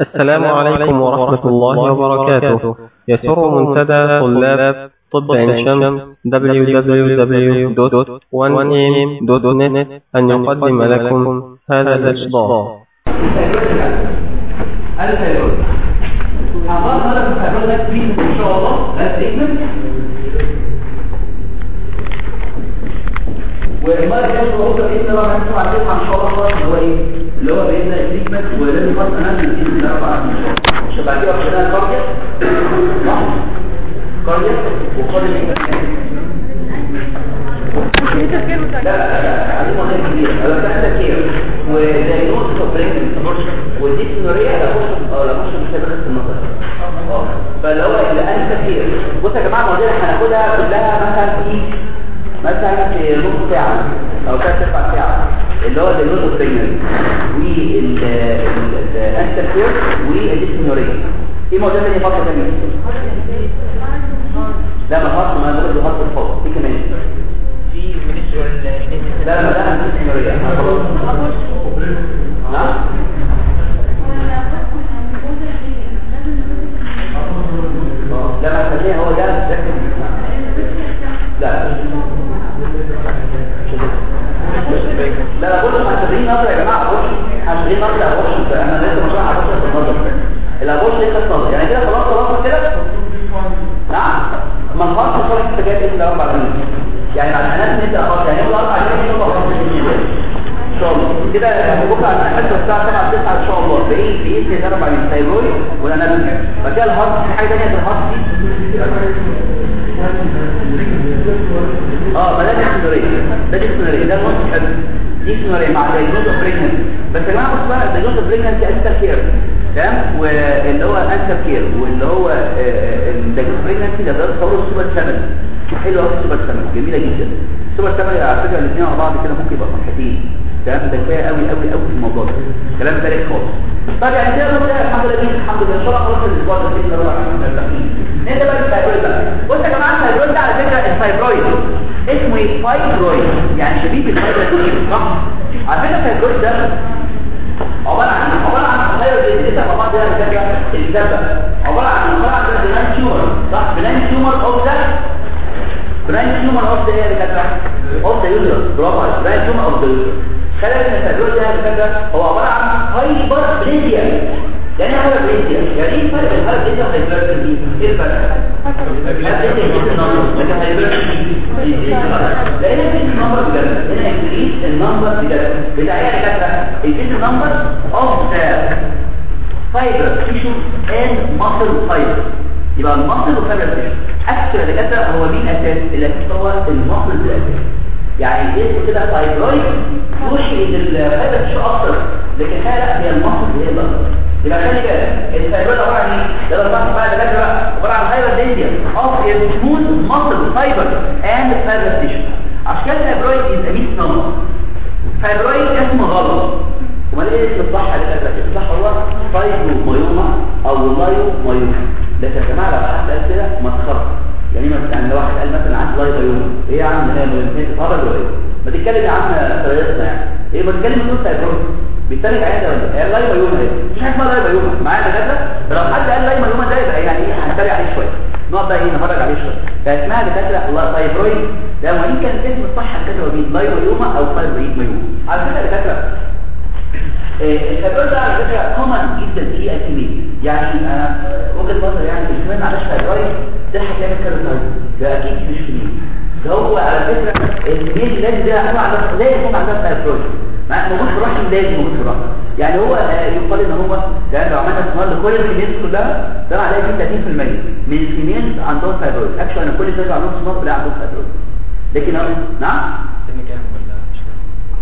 السلام عليكم ورحمة الله وبركاته يسر منتدى طلاب طب عين شمس www.1am.net أن يقدم لكم هذا الإصدار هذا الفيروس ده فيه ان شاء الله ده ستيتمنت الله هنسمع عنها ان شاء الله اللي هو إيه اللي هو الله ستيتمنت ولازم باذن الله بعد ان شاء الله مش بعد كده خدنا كارديا كارديا وكارديا لا لا لا عايزين مواضيع كتير. أنا بتاعت كتير ودايجنوز اوبريشن والديكشنريه لا بص آه لا بص مش هيبقى في النظر. آه. فاللي هو الان كتير بصوا يا جماعة المواضيع اللي هناخدها كلها مثلا في مثلا في نص ساعة أو ثلاث أربع ساعة اللي هو الدايجنوز اوبريشن والان كتير والديكشنريه في مواضيع ثانية فقط ثانية لا ما فقط ما بقول خط الفوق في كمان. في لا لا لا ديكشنريه نعم لا ما هو ده. لا. لا لا بص هتدرين نظر يا جماعة بص هتدرين نظر يا بص أنا لسه مش عارف ابص في النظر لا بص ليه خط نظر يعني كده خلاص خلاص كده؟ نعم. ما خلاص خلاص انت جاي تقول أربع سنين يعني بعد هنات نبدأ خلاص يعني هو أربع سنين ان شاء الله كده بكره هنحدد الساعة 7 9 إن شاء الله. بايه بايه أربع من الثايرويد والانابيب بعد كده الهارت في حاجة ثانية في الهارت آه بلاش السنوريه ده السنوريه ده الموت حلو. دي سنوريه مع دايجنوز اوف بريجننت بس يا جماعة بصوا بقى دايجنوز اوف بريجننت انتر كير. تمام؟ واللي هو انتر كير. واللي هو الدايجنوز بريجننت ده ده تصور السوبر شامل حلو قوي السوبر شامل جميلة جدا. السوبر شامل على فكرة الاثنين مع بعض كده ممكن يبقى فرحتين. تمام ده كفاية قوي قوي قوي في الموضوع ده. كلام فارغ خالص. طب يعني كده نقول الحمد لله الحمد لله. إن شاء الله خلاص الأسبوع ده الله الرحمن نبدأ بقى الفايبرويد بقى. بص يا جماعة الفايبرويد ده على فكرة الفايبرويد اسمه إيه؟ فايبرويد. يعني شبيه بالفايبرويد صح؟ على فكرة الفايبرويد ده عبارة عن عبارة عن تغير مع بعض ده الفكرة الكتابه عبارة عن عبارة عن بلان تيومر صح؟ بلان تيومر اوف ده بلان تيومر اوف ده هي الكتابه اوف ذا يوزر برافو بلان تيومر اوف ذا خلال الفايبرويد ده الفكرة هو عبارة عن هايبر بليزيا يعني هايبر بليزيا يعني إيه الفرق؟ بين الهايبر بليزيا والهايبر دي إيه الفرق؟ لقينا في النمبر بجد. هنا انكريس النمبر بجد. بتاع يا دكاتره انكريس النمبر اوف ذا فايبر تيشو اند ماسل فايبر يبقى الماسل والفايبر تيشو يا دكاتره هو مين أساس اللي هو الماسل بالاساس يعني اسمه كده fibroid يوحي ان ال fiber tissue أكتر لكن هي لا هي ال muscle هي الاكتر يبقى خلي بالك ال fiber عبارة عن إيه؟ يلا نبص بقى دكاتره عبارة عن fiber danger of smooth muscle fiber and fiber tissue عشان كده ال fibroid is misnomer fibroid اسمه غلط. أمال إيه اسم الصح دكاتره الصح هو fibromyoma أو leiomyoma لكن يا جماعة لو حد قال كده ما تخرج يعني مثلا لو واحد قال مثلا عندي لايومايوما إيه يا عم هي هبل ولا إيه؟ ما تتكلم يا عم طريقتنا يعني. إيه ما تتكلم فايبرويد بيتريق عادي ولا إيه لا يبقى يوم إيه مش اسمها لا يبقى يوم معايا دكاترة؟ لو حد قال يبقى يوم ده يبقى يعني إيه؟ هنتريق عليه شوية. نقعد بقى إيه؟ نتفرج عليه شوية. فاسمها دكاترة الله فايبرويد ده وان كان اسم الصح دكاتره بين لا يبقى يوم أو فايبرويد ميوم على فكرة دكاترة الفايبرويد ده على فكره كومن جدا في الكميه يعني أنا وجهه نظري يعني الكميه معلش فايبرويد ده هتعمل كارثه ده أكيد مش كميه ده هو على فكره الكميه لازم ده انواع لازم يكون عندها فايبرويد موجود في الرحم لازم موجود في الرحم يعني هو يقال ان هو ده لو عملنا استثمار لكل الكميات كلها ده معناه في 30% من الكميات عندهم فايبرويد اكشن ان كل الناس عندهم استثمار بلا عندهم فايبرويد لكن نعم سن كام ولا مش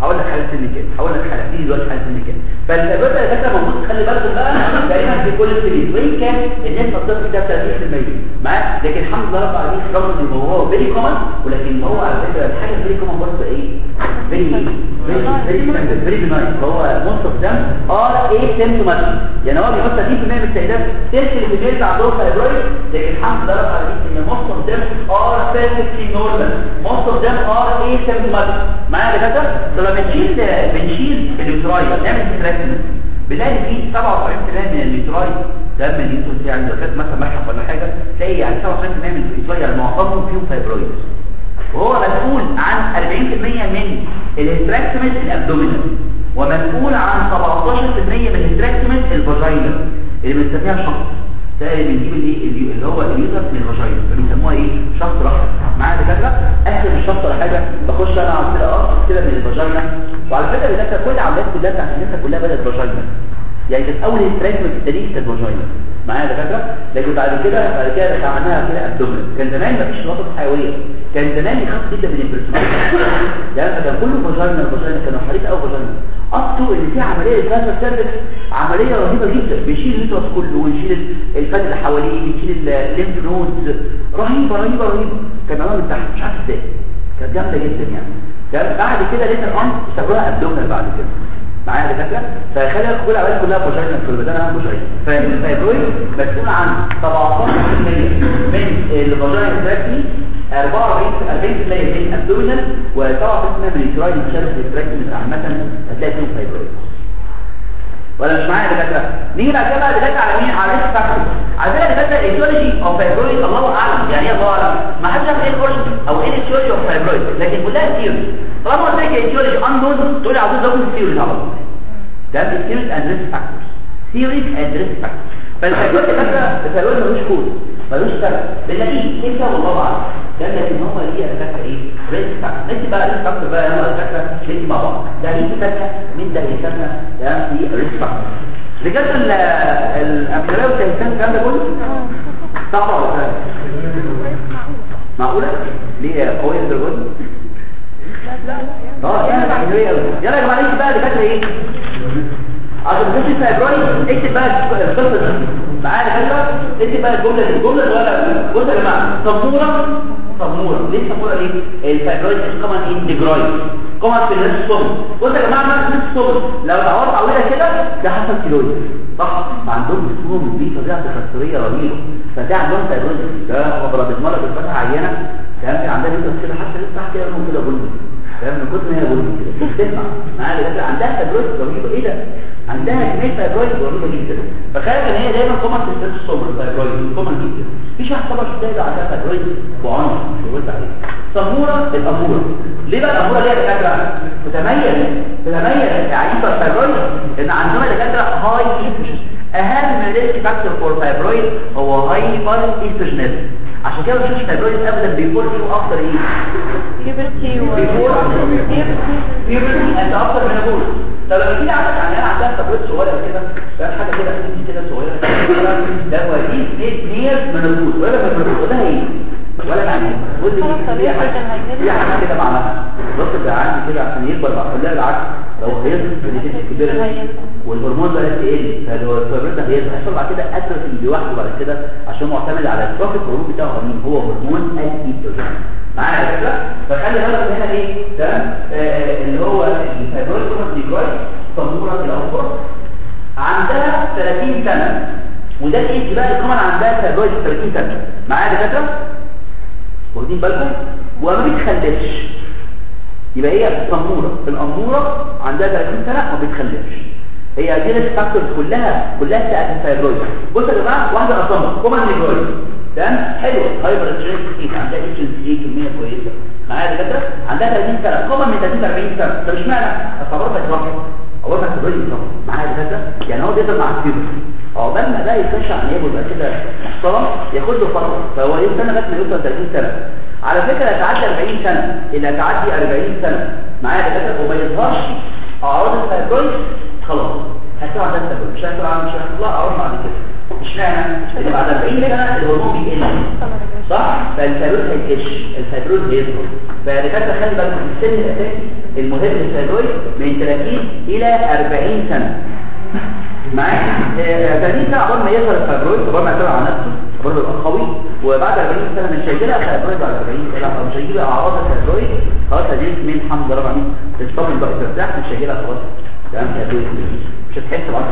هقول لك حالة كام هقول لك حالة دي دلوقتي حالة سن كام فالفايبرويد ده فكره موجود خلي بالكم بقى تقريبا في كل الكميات وإن كان النسبة الطفل ده 30% معاه لكن الحمد لله رب العالمين رغم إن هو فيري كومن ولكن هو على فكرة الحاجة فيري كومن برضه إيه؟ فيري فيري فيري فهو موست اوف ذم ار اي سيمتوماتيك يعني هو بيحط 30% من السيدات الكميه اللي عندهم فايبرويد لكن الحمد لله رب العالمين إن اوف ذم ار بيرفكتلي نورمال of them are asymptomatic معايا يا دكاترة؟ لما بنشيل ال uteri نعمل treatment بتلاقي في 77% من ال uteri ده من ال uteri يعني لو كانت مثلا مشحف ولا حاجة تلاقي يعني 77% من ال uteri معظمهم فيهم fibroid وهو مسؤول عن 40% من ال hysterectomies ال abdominal. ومسؤول عن 17% من ال hysterectomies ال vaginal اللي بنسميها شخص ده اللي بنجيب الايه اللي هو ال uterus من ال vagina فبنسموها إيه؟ شخص رحم معايا دكاتره آخر الشخص ولا حاجة؟ بخش أنا اعمل اقص كده من ال vagina وعلى فكرة دكاتره كل العمليات كلها بتاعت النساء كلها بدأت vaginal يعني كانت أول hysterectomies في التاريخ كانت vaginal معايا دكاترة؟ لكن بعد كده بعد كده عملناها كده abdominal كان زمان مفيش مضاد حيوي. كان زمان يخاف جدا من ال peritoneal يعني كان كله vaginal vaginal كانوا حريفة أوي vaginal اصله إن في عملية ال cancer cervix عملية رهيبة جدا. بيشيل ال uterus كله ويشيل الفات اللي حواليه بيشيل ال lymph nodes رهيبة رهيبة رهيبة. كان عملها من تحت مش عارف إزاي. كانت جامدة جدا يعني. بعد كده لقيت الامر اشتغلوها ابدومينال بعد كده. معايا دكاتره فخلي كل العمليات كلها فاجينا في البدن أنا فاجينا فالفايبرويد مسؤول عن 17% من الفاجينا تراكمي 44 40% من الابدومينال و7% من اليوتراين مشارك في التراكمي عامة. هتلاقي فيهم فايبرويد ولا مش معايا دكاترة. نيجي بعد كده بقى دكاترة على مين؟ على risk factor عندنا دكاترة etiology of fibroid الله أعلم. يعني إيه الله أعلم؟ ما حدش يعرف إيه ال origin أو إيه ال etiology of fibroid لكن كلها theory طالما قلت لك etiology unknown تقول لي عاوز ازود ال theory على طول ده ال theories and risk factors theories and risk factors فال fibroid دكاترة ال fibroid ملوش كود ملوش سبب. بنلاقيه. إمتى والله أعلم. ده لكن هو ليه دكاتره إيه؟ risk factor انت بقى risk factor بقى أنا دكاتره نيجي مع بعض ده ليه factor مين ده يسمى ده في ريسك فاكتور رجالة الأمثلة والتهيسان الكلام ده كله؟ صعبة ولا سهلة؟ معقولة؟ ليه قوية الدرجات دي؟ آه يلا يا جماعة نيجي بقى دكاترة إيه؟ عشان تمشي فبراير اكتب بقى القصة دي. معايا دكاترة اكتب بقى الجملة دي. الجملة صغيرة بصوا يا جماعة. سمورة سمورة ليه سمورة ليه؟ الفبراير كمان اندجرايد كمان في النص صمت بصوا يا جماعة النص صمت لو تعورت عويلة كده ده حصل كيلويد صح. فعندهم جسمهم دي طبيعه تكسريه رهيبة. فده عندهم فيبروز ده خبره بتمرض بالفتحه عينة. كان في عندها بيوت كده حتى تفتح كده لهم كده بني فاهم من كتر ما هي كده. بتسمع معايا دكاتره عندها فيبروز رهيبة. إيه ده؟ عندها كمية فيبروز رهيبة جدا. فخارج إن هي دايما كومن الستريس الصبر فيبروز كومن جدا. مفيش واحد طبعا شفتها عندها فيبروز وعنف. قلت عليه. سموره الأمورة. ليه بقى الأمورة ليه يا دكاتره تتميز تتميز عيبه الفيبرويد إن عندنا دكاترة هاي ايستروجين أهم ريسك فاكتور فور فايبرويد هو هايبر ايستروجينيزم عشان كده بنشوفش فايبرويد ابدا بيفور فيه أكتر إيه بيبرتي بيفور بيبرتي انت أكتر من ابوه طب لما تيجي عندك عندنا عندها فايبرويد صغيرة كده فاهم حاجة كده دي كده صغيرة. ده دي سنيك نير من ابوه ولا من ابوه ده إيه ولا يعني قول لي طبيعي دي حاجة؟ كده معناها الضغط ده عندي كده عشان يكبر بقى. لا بالعكس. لو هيظهر بنتيجه كبيره والهرمون ده هيقل فلو الفيبرين ده هيحصل بعد كده اتروفي لوحده بعد كده عشان معتمد على التروفيك هرمون بتاعه. مين؟ هو هرمون الايستروجين معايا يا فكرة؟ فخلي بالك هنا إيه؟ تمام آه، اللي هو الفيبرويد كومنتيجويد سمورة الأمورة عندها 30 سنة. وده الايدج بقى ال common عندها fibroid 30 سنة. معايا يا دكاتره واخدين بالكم وما بتخلفش. يبقى هي سمورة الأمورة عندها 30 سنة ما بتخلفش. هي دي risk factors كلها كلها بتاعت ال fibroid بصوا يا جماعة واحدة أصلا common Negroid تمام؟ حلوة hyperestrogenism عندها اتش كمية كويسة. معايا يا دكاترة؟ عندها 30 سنة. كومن من 30 ل 40 سنة. طب اشمعنى؟ اصابها بتوقف اول ما تبرد يصاب معايا يا دكاترة؟ يعني هو بيقدر مع عقبال ما ده يخش على نيابه يبقى كده محترم ياخد له فتره فهو يستنى لغايه ما يوصل 30 سنة. على فكرة يتعدى 40 سنة. إلى تعدي 40 سنة. معايا يا دكاترة؟ وما يظهرش. أعراض الفايبرويد خلاص. هتطلع ده السبب مش هيطلع مش هيطلع أعراض بعد كده. اشمعنى اللي بعد 40 سنة الهرمون بيقل. صح؟ فال fibroid هيكش ال fibroid بيظهر. فالدكاتره خلي بالكم السن الأساسي المهم لل fibroid من 30 إلى 40 سنة. معايا 30 سنه عقبال ما يظهر ال fibroid عقبال ما يطلع على نفسه ما يبقى قوي وبعد 40 سنة مش هيجي لها fibroid بعد 40 سنة أو مش هيجي لها اعراض ال fibroid خلاص دي من الحمد لله العالمين تطمن بقى ترتاح مش هيجي لها خلاص. تمام مش هتحس بعد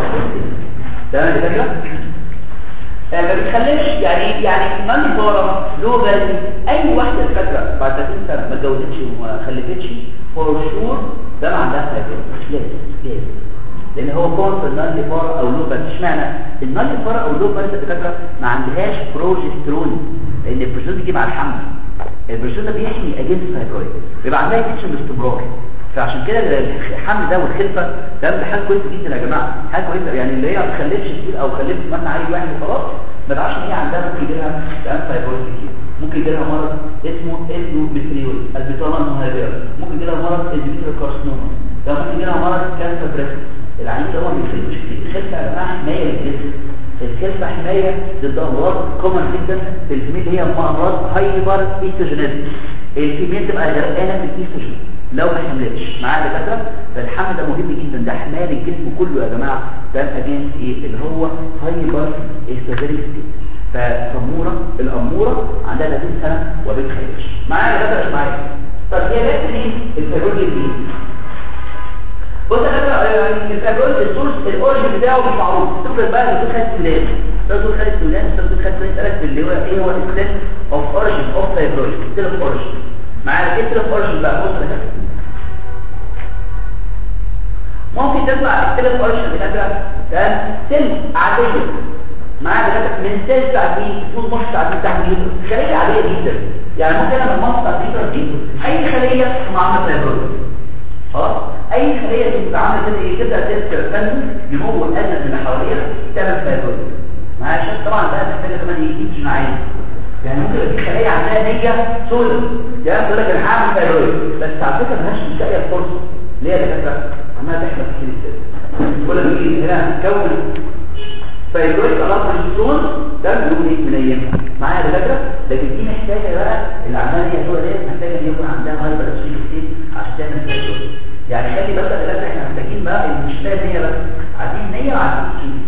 تمام يا دكاتره آه، ما بتخلفش يعني يعني من فورم لو بالي أي واحدة فاكره بعد 30 سنة ما اتجوزتش وما خلفتش for sure ده ما عندها fibroid لازم لازم لأن هو common في ال nullipara أو low para اشمعنى ال nullipara أو low para الدكاتره ما عندهاش بروجسترون لأن البروجسترون بيجي مع الحمل. البروجسترون ده بيحمي against fibroid بيبقى عندها تنشن باستمرار فعشان كده الحمل ده والخلفة ده حاجة كويسه جدا يا جماعة. حاجة كويسه يعني اللي هي ما تخلفش كتير أو خلفت مثلا عيل واحد وخلاص ما تعرفش إن هي عندها ممكن يجي لها كمان fibroid كتير. ممكن يجي لها مرض اسمه endometriosis البطانه المهاجره ممكن يجي لها مرض endometrial carcinoma ده ممكن يجي لها مرض cancer breast ده ما بيفرقش كتير الخلفه يا جماعة حمايه للجسم الخلفه حماية ضد أمراض common جدا في ال female هي امراض hyperestrogenism ال female تبقى غرقانة في الايستروجين لو ما حملتش. معايا دكاتره فالحمل ده مهم جدا. ده حماية للجسم كله يا جماعة. ده اجنس إيه؟ اللي هو hyperestrogenism فالأمورة الأمورة عندها 30 سنه وبتخلفش معايا دكاتره مش معايا طب هي جت منين ال fibroid دي بص دكاتره يعني ال fibroid ال source ال origin بتاعه مش معروف تفضل بقى الدكتور خالد فلان الدكتور خالد فلان الدكتور خالد فلان سالك اللي هو إيه هو الاسلام اوف اوريجن اوف قلت له اوريجن إيه قلت له اوريجن بقى بص دكاتره ممكن تطلع السيلف اوريجن بتاعتها ده سيل عاديه معايا دكاتره من سيل ساعتين طول نص ساعتين تحت اليوتر خليه عاديه جدا يعني ممكن أنا ساعتين دي اي خليه معامله فيبرويد خلاص. أي خليه تبقى عامله كده إيه تبدا تتكلم يمول الالم اللي حواليها تعمل معايا عشان طبعا ده محتاجة كمان إيه اجتماعيه يعني ممكن في خليه عندها نيه سوداء يعني تقول لك أنا هعمل فيبرويد بس على فكرة مالهاش مش لاقيه الفرصه ليه يا دكاترة؟ عماله تحمل كتير كده كل ما تيجي هنا تكون فيبرويد خلاص الجسون ده بيقوم إيه؟ منيمها معايا دكاترة؟ لكن دي محتاجة بقى العملية هي سوداء ديت محتاجة إن يكون عندها هايبر ستيت عشان تعمل يعني خلي بالك دلوقتي إحنا محتاجين بقى مش لاقي نيه بس عايزين نيه وعايزين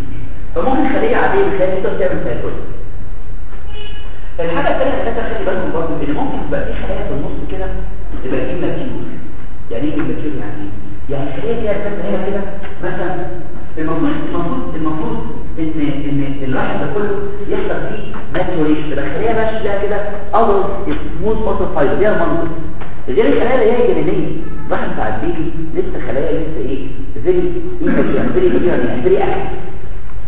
فممكن خليه عادية بخليه تقدر تعمل fibroid الحاجة الثانية اللي خلي بالكم برضه إن ممكن تبقى في خلايا في النص كده تبقى immature. يعني إيه immature يعني إيه؟ يعني الخليه دي هنا كده مثلا المفروض المفروض المفروض إن إن الرحم ده كله يحصل فيه maturation الخليه ماشية كده اول سموث اوتو فايبر دي المنظر. غير الخلايا اللي هي الرحم بتاع البيبي لسه خلايا لسه إيه؟ زي إيه؟ فيري فيري فيري اكتف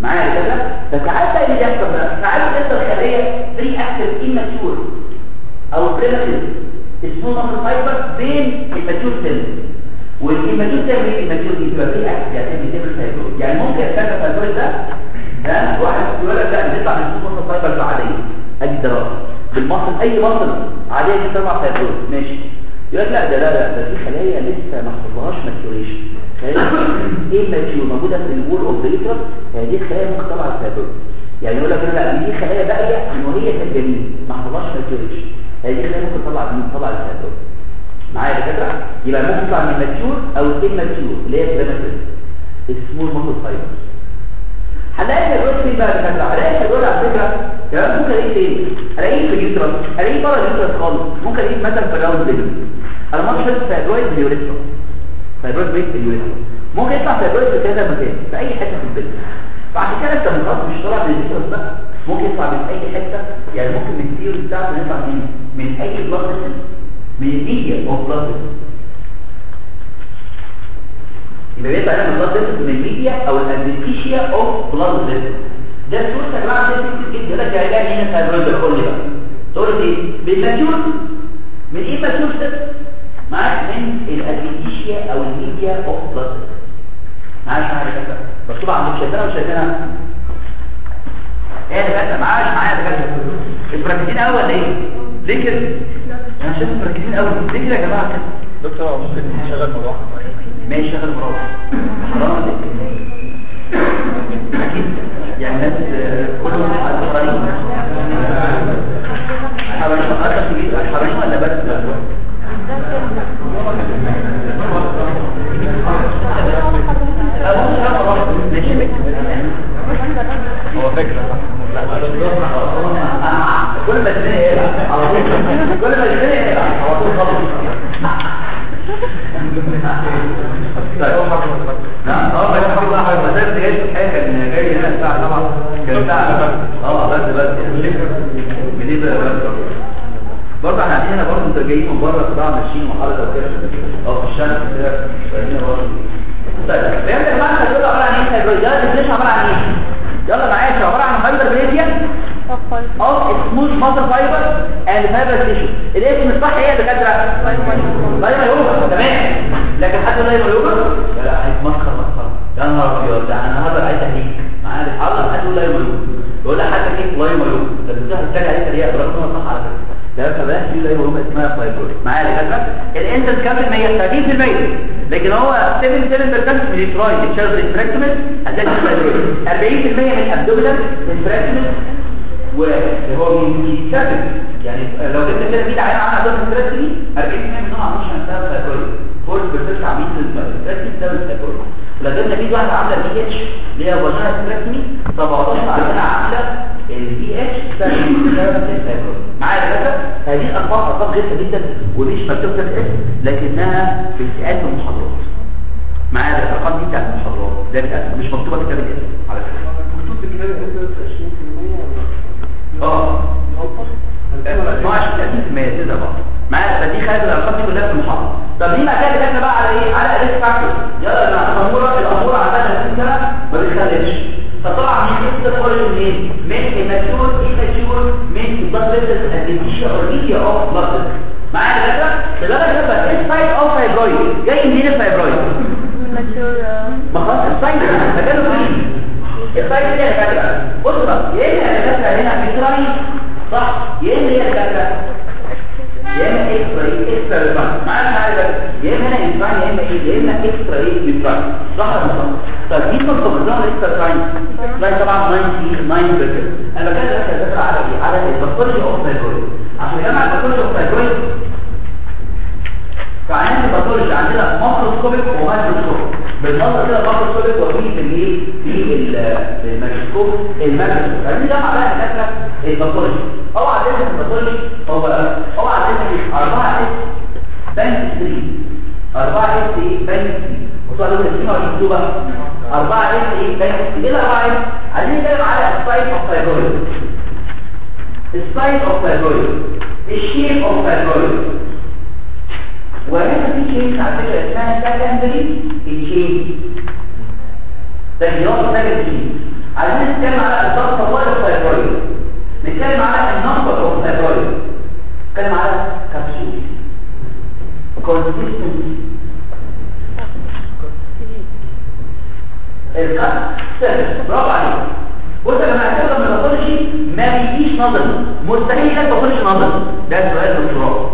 معايا كده فساعات بقى اللي بيحصل بقى؟ ساعات بتحصل خلايا؟ فيري اكتف ايماتور أو بريماتور اسمه نمبر فايبر بين الماتور سيل والايماتور سيل إيه الماتور دي بتبقى فيري اكتف يعني فايبرويد يعني ممكن الفايبر فايبرويد ده؟ ده واحد يقول لك لا بيطلع من اسمه نمبر فايبر عاديه أدي دراسه بال muscle أي muscle عادية بتطلع fibroid ماشي. يقول لا ده لا لا ده في خلايا لسه ما حصلهاش maturation immature موجودة في ال wall of the uterus هذه ممكن تطلع ال fibroid يعني يقول لك لا دي خلايا باقيه ان هي كانت جميله ما حصلهاش maturation هذه الخلايا ممكن تطلع مين تطلع ال fibroid معايا يا دكاترة؟ يبقى ممكن تطلع من ال mature أو ال immature اللي هي premature ال smooth muscle fiber هنلاقي ال fibroid فين بقى يا دكاتره هنلاقي ال fibroid على فكرة كمان ممكن الاقيه فين؟ الاقيه في ال uterus الاقيه بره ال uterus خالص. ممكن الاقيه مثلا في ال round ligament أنا ما شفت fibroid في ال urethra fibroid بيت في ال urethra ممكن يطلع fibroid في كذا مكان في أي حتة في ال body. فعشان كده انت مش طالع من ال uterus بقى ممكن يطلع من أي حتة. يعني ممكن من ال theory بتاعته يطلع من من أي blood vessel من ال media of blood vessel يبقى بيطلع هنا من blood vessel من الميديا أو ال adventitia of blood vessel ده الصورة يا جماعة ده كتير جدا لك جماعة هنا fibroid قول لي بقى. تقول لي بال mature من immature معاك من ال adventitia أو ال media of blood معاش معايا كده مكتوب شايفينها ولا شايفينها إيه دكاترة؟ معاش معايا مركزين قوي ولا إيه؟ ليه كده؟ أنا شايفكم مركزين قوي ليه كده يا جماعة؟ دكتور ممكن نشغل مروحه ماشي شغل مروح حرام أكيد. يعني الناس كلهم حرامين أكتر في البيت حرامين ولا بس هو فكرة كل ما يلعب على طول كل ما على طول خلص نعم آه بس الحمد لله حضرتك مسافه جاي في الحقيقة كان جاي هنا الساعة 7 كان الساعة آه بس بس. بس برضه إحنا قاعدين هنا برضه أنتوا جايين من بره طبعا ماشيين وحركة وكده. آه في الشمس كده. فاهمين برضه. طيب فهمت يا جماعة ال fibroid عبارة عن إيه؟ ال fibroid ده ال definition عبارة عن إيه؟ يلا معايا عبارة عن فايبر بريديا of smooth muscle fiber and fiber tissue. الاسم الصح إيه يا دكاتره لا يوجد تمام لكن حد لا يوجد لا لا هيتمسخر مسخره يا نهار أبيض. ده أنا النهارده عايز اهليك معايا الحلقة حد لا يوجد يقول لك حد فيك لا يوجد ده بتروح تتريق عليه تريقه برغم صح على فكرة. ده فبقى في لا يوجد اسمها فايبرويد معايا يا دكاتره الانسنس كام في المية؟ 30% لكن هو 77% من الفرايد تشارج الفراكتمنت هتلاقي فايبرويد 40% من الابدومينال الفراكتمنت وهو بيتكتب يعني لو جبنا كده 100 عيان عن عدد الستريس دي 40% منهم عاملين عندها سايكولوجي فورس بترجع عاملين الستريس بسبب السايكولوجي لو جبنا 100 واحدة عاملة بي اتش اللي هي فاجينا ستريسمي 17 عندنا عاملة البي اتش بسبب السايكولوجي معايا كده هذه الارقام ارقام غير جدا ودي مش مكتوبه في لكنها في فئات المحاضرات. معايا الارقام دي بتاعت المحاضرات. ده مش مكتوبة في كتاب الاسم على فكرة. مكتوب في كتاب الاسم 20% آه ما عشان 30% كده بقى معايا فدي خارج الارقام دي كلها في المحاضره طب ما كان كاتبه بقى على إيه على risk factor يلا جماعة الاموره الاموره عندها 30 سنه ما بتخلفش فطبعا من origin منين من immature immature من or media of blood vessels معايا كده فده كده السايت اوف فايبرويد جاي منين الفايبرويد ما خلاص فين السايت دي يا جماعة بص بقى يا اما جماعة هنا في تراي صح يا اما يا جماعة يا اما اكسترا اكسترا ريفان معاك حاجة يا اما هنا انفان يا اما إيه يا اما اكسترا إيه ريفان صح ولا صح طيب دي نقطه من ضمن الاكسترا تراين uterine طبعا 99 أنا بتكلم دلوقتي على إيه على ال pathology of fibroid عشان نجمع ال pathology of fibroid فعندنا ال pathology عندنا macroscopic و microscopic بالنظر كده macroscopic وفي في الايه؟ في الميكروسكوب ال macroscopic عايزين نجمع بقى الدكاتره ال pathology هو عندنا ال pathology هو هو عندنا 4 S بنك 3 4 S إيه؟ بنك 3 وصلوا الاسم ولا مكتوبه 4 اس إيه؟ بنك 3 إيه ال 4 اس عايزين نتكلم على السايت أوف فايبرويد السايت أوف فايبرويد الشيب أوف فايبرويد وهنا في كيس على فكرة اسمها سكندري تشين تغييرات سكندري عايزين نتكلم على الضغط الطوارئ الفايبرويد نتكلم على النمبر اوف فايبرويد نتكلم على capsule consistency surface برافو عليك. بص يا جماعة كده لما pathology ما بيجيش نظري مستحيل لك pathology نظري ده سؤال دكتوراه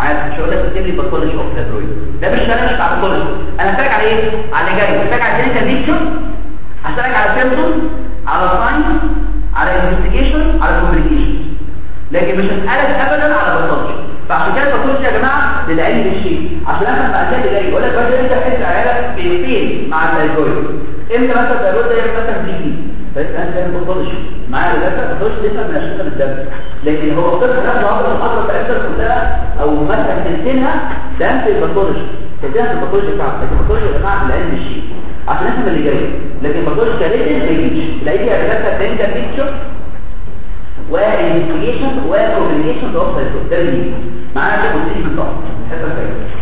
معايا مش هقول لك تكتب لي pathology of fibroid ده مش شغال بتاع pathology أنا هسالك على إيه؟ على جاي هسالك على clinical picture هسألك على symptom على signs على انفستيجيشن على كوميونيكيشن لكن مش هسالك ابدا على باثولوجي فعشان كده الباثولوجي يا جماعة للعلم بالشيء عشان أنا لما اللي جاي يقول لك بس أنت تحس عيالك فين مع الفايبرويد إمتى مثلا الفايبرويد ده مثلا دي دي فانت انت تعمل باثولوجي معايا دكاتره باثولوجي لسه من اشكال الدم لكن هو الطفل نفسه عبر المحاضرة بتاعتها كلها أو مثلا تنتينها ده أنت الباثولوجي تنتينها في الباثولوجي بتاعك لكن الباثولوجي يا جماعة بالعلم الشيء. عشان نفهم اللي جاي لكن ال pathology written ما يجيش لا يجي يا دكاتره clinical picture ده ده اللي معانا ده قلت لي بالظبط الحته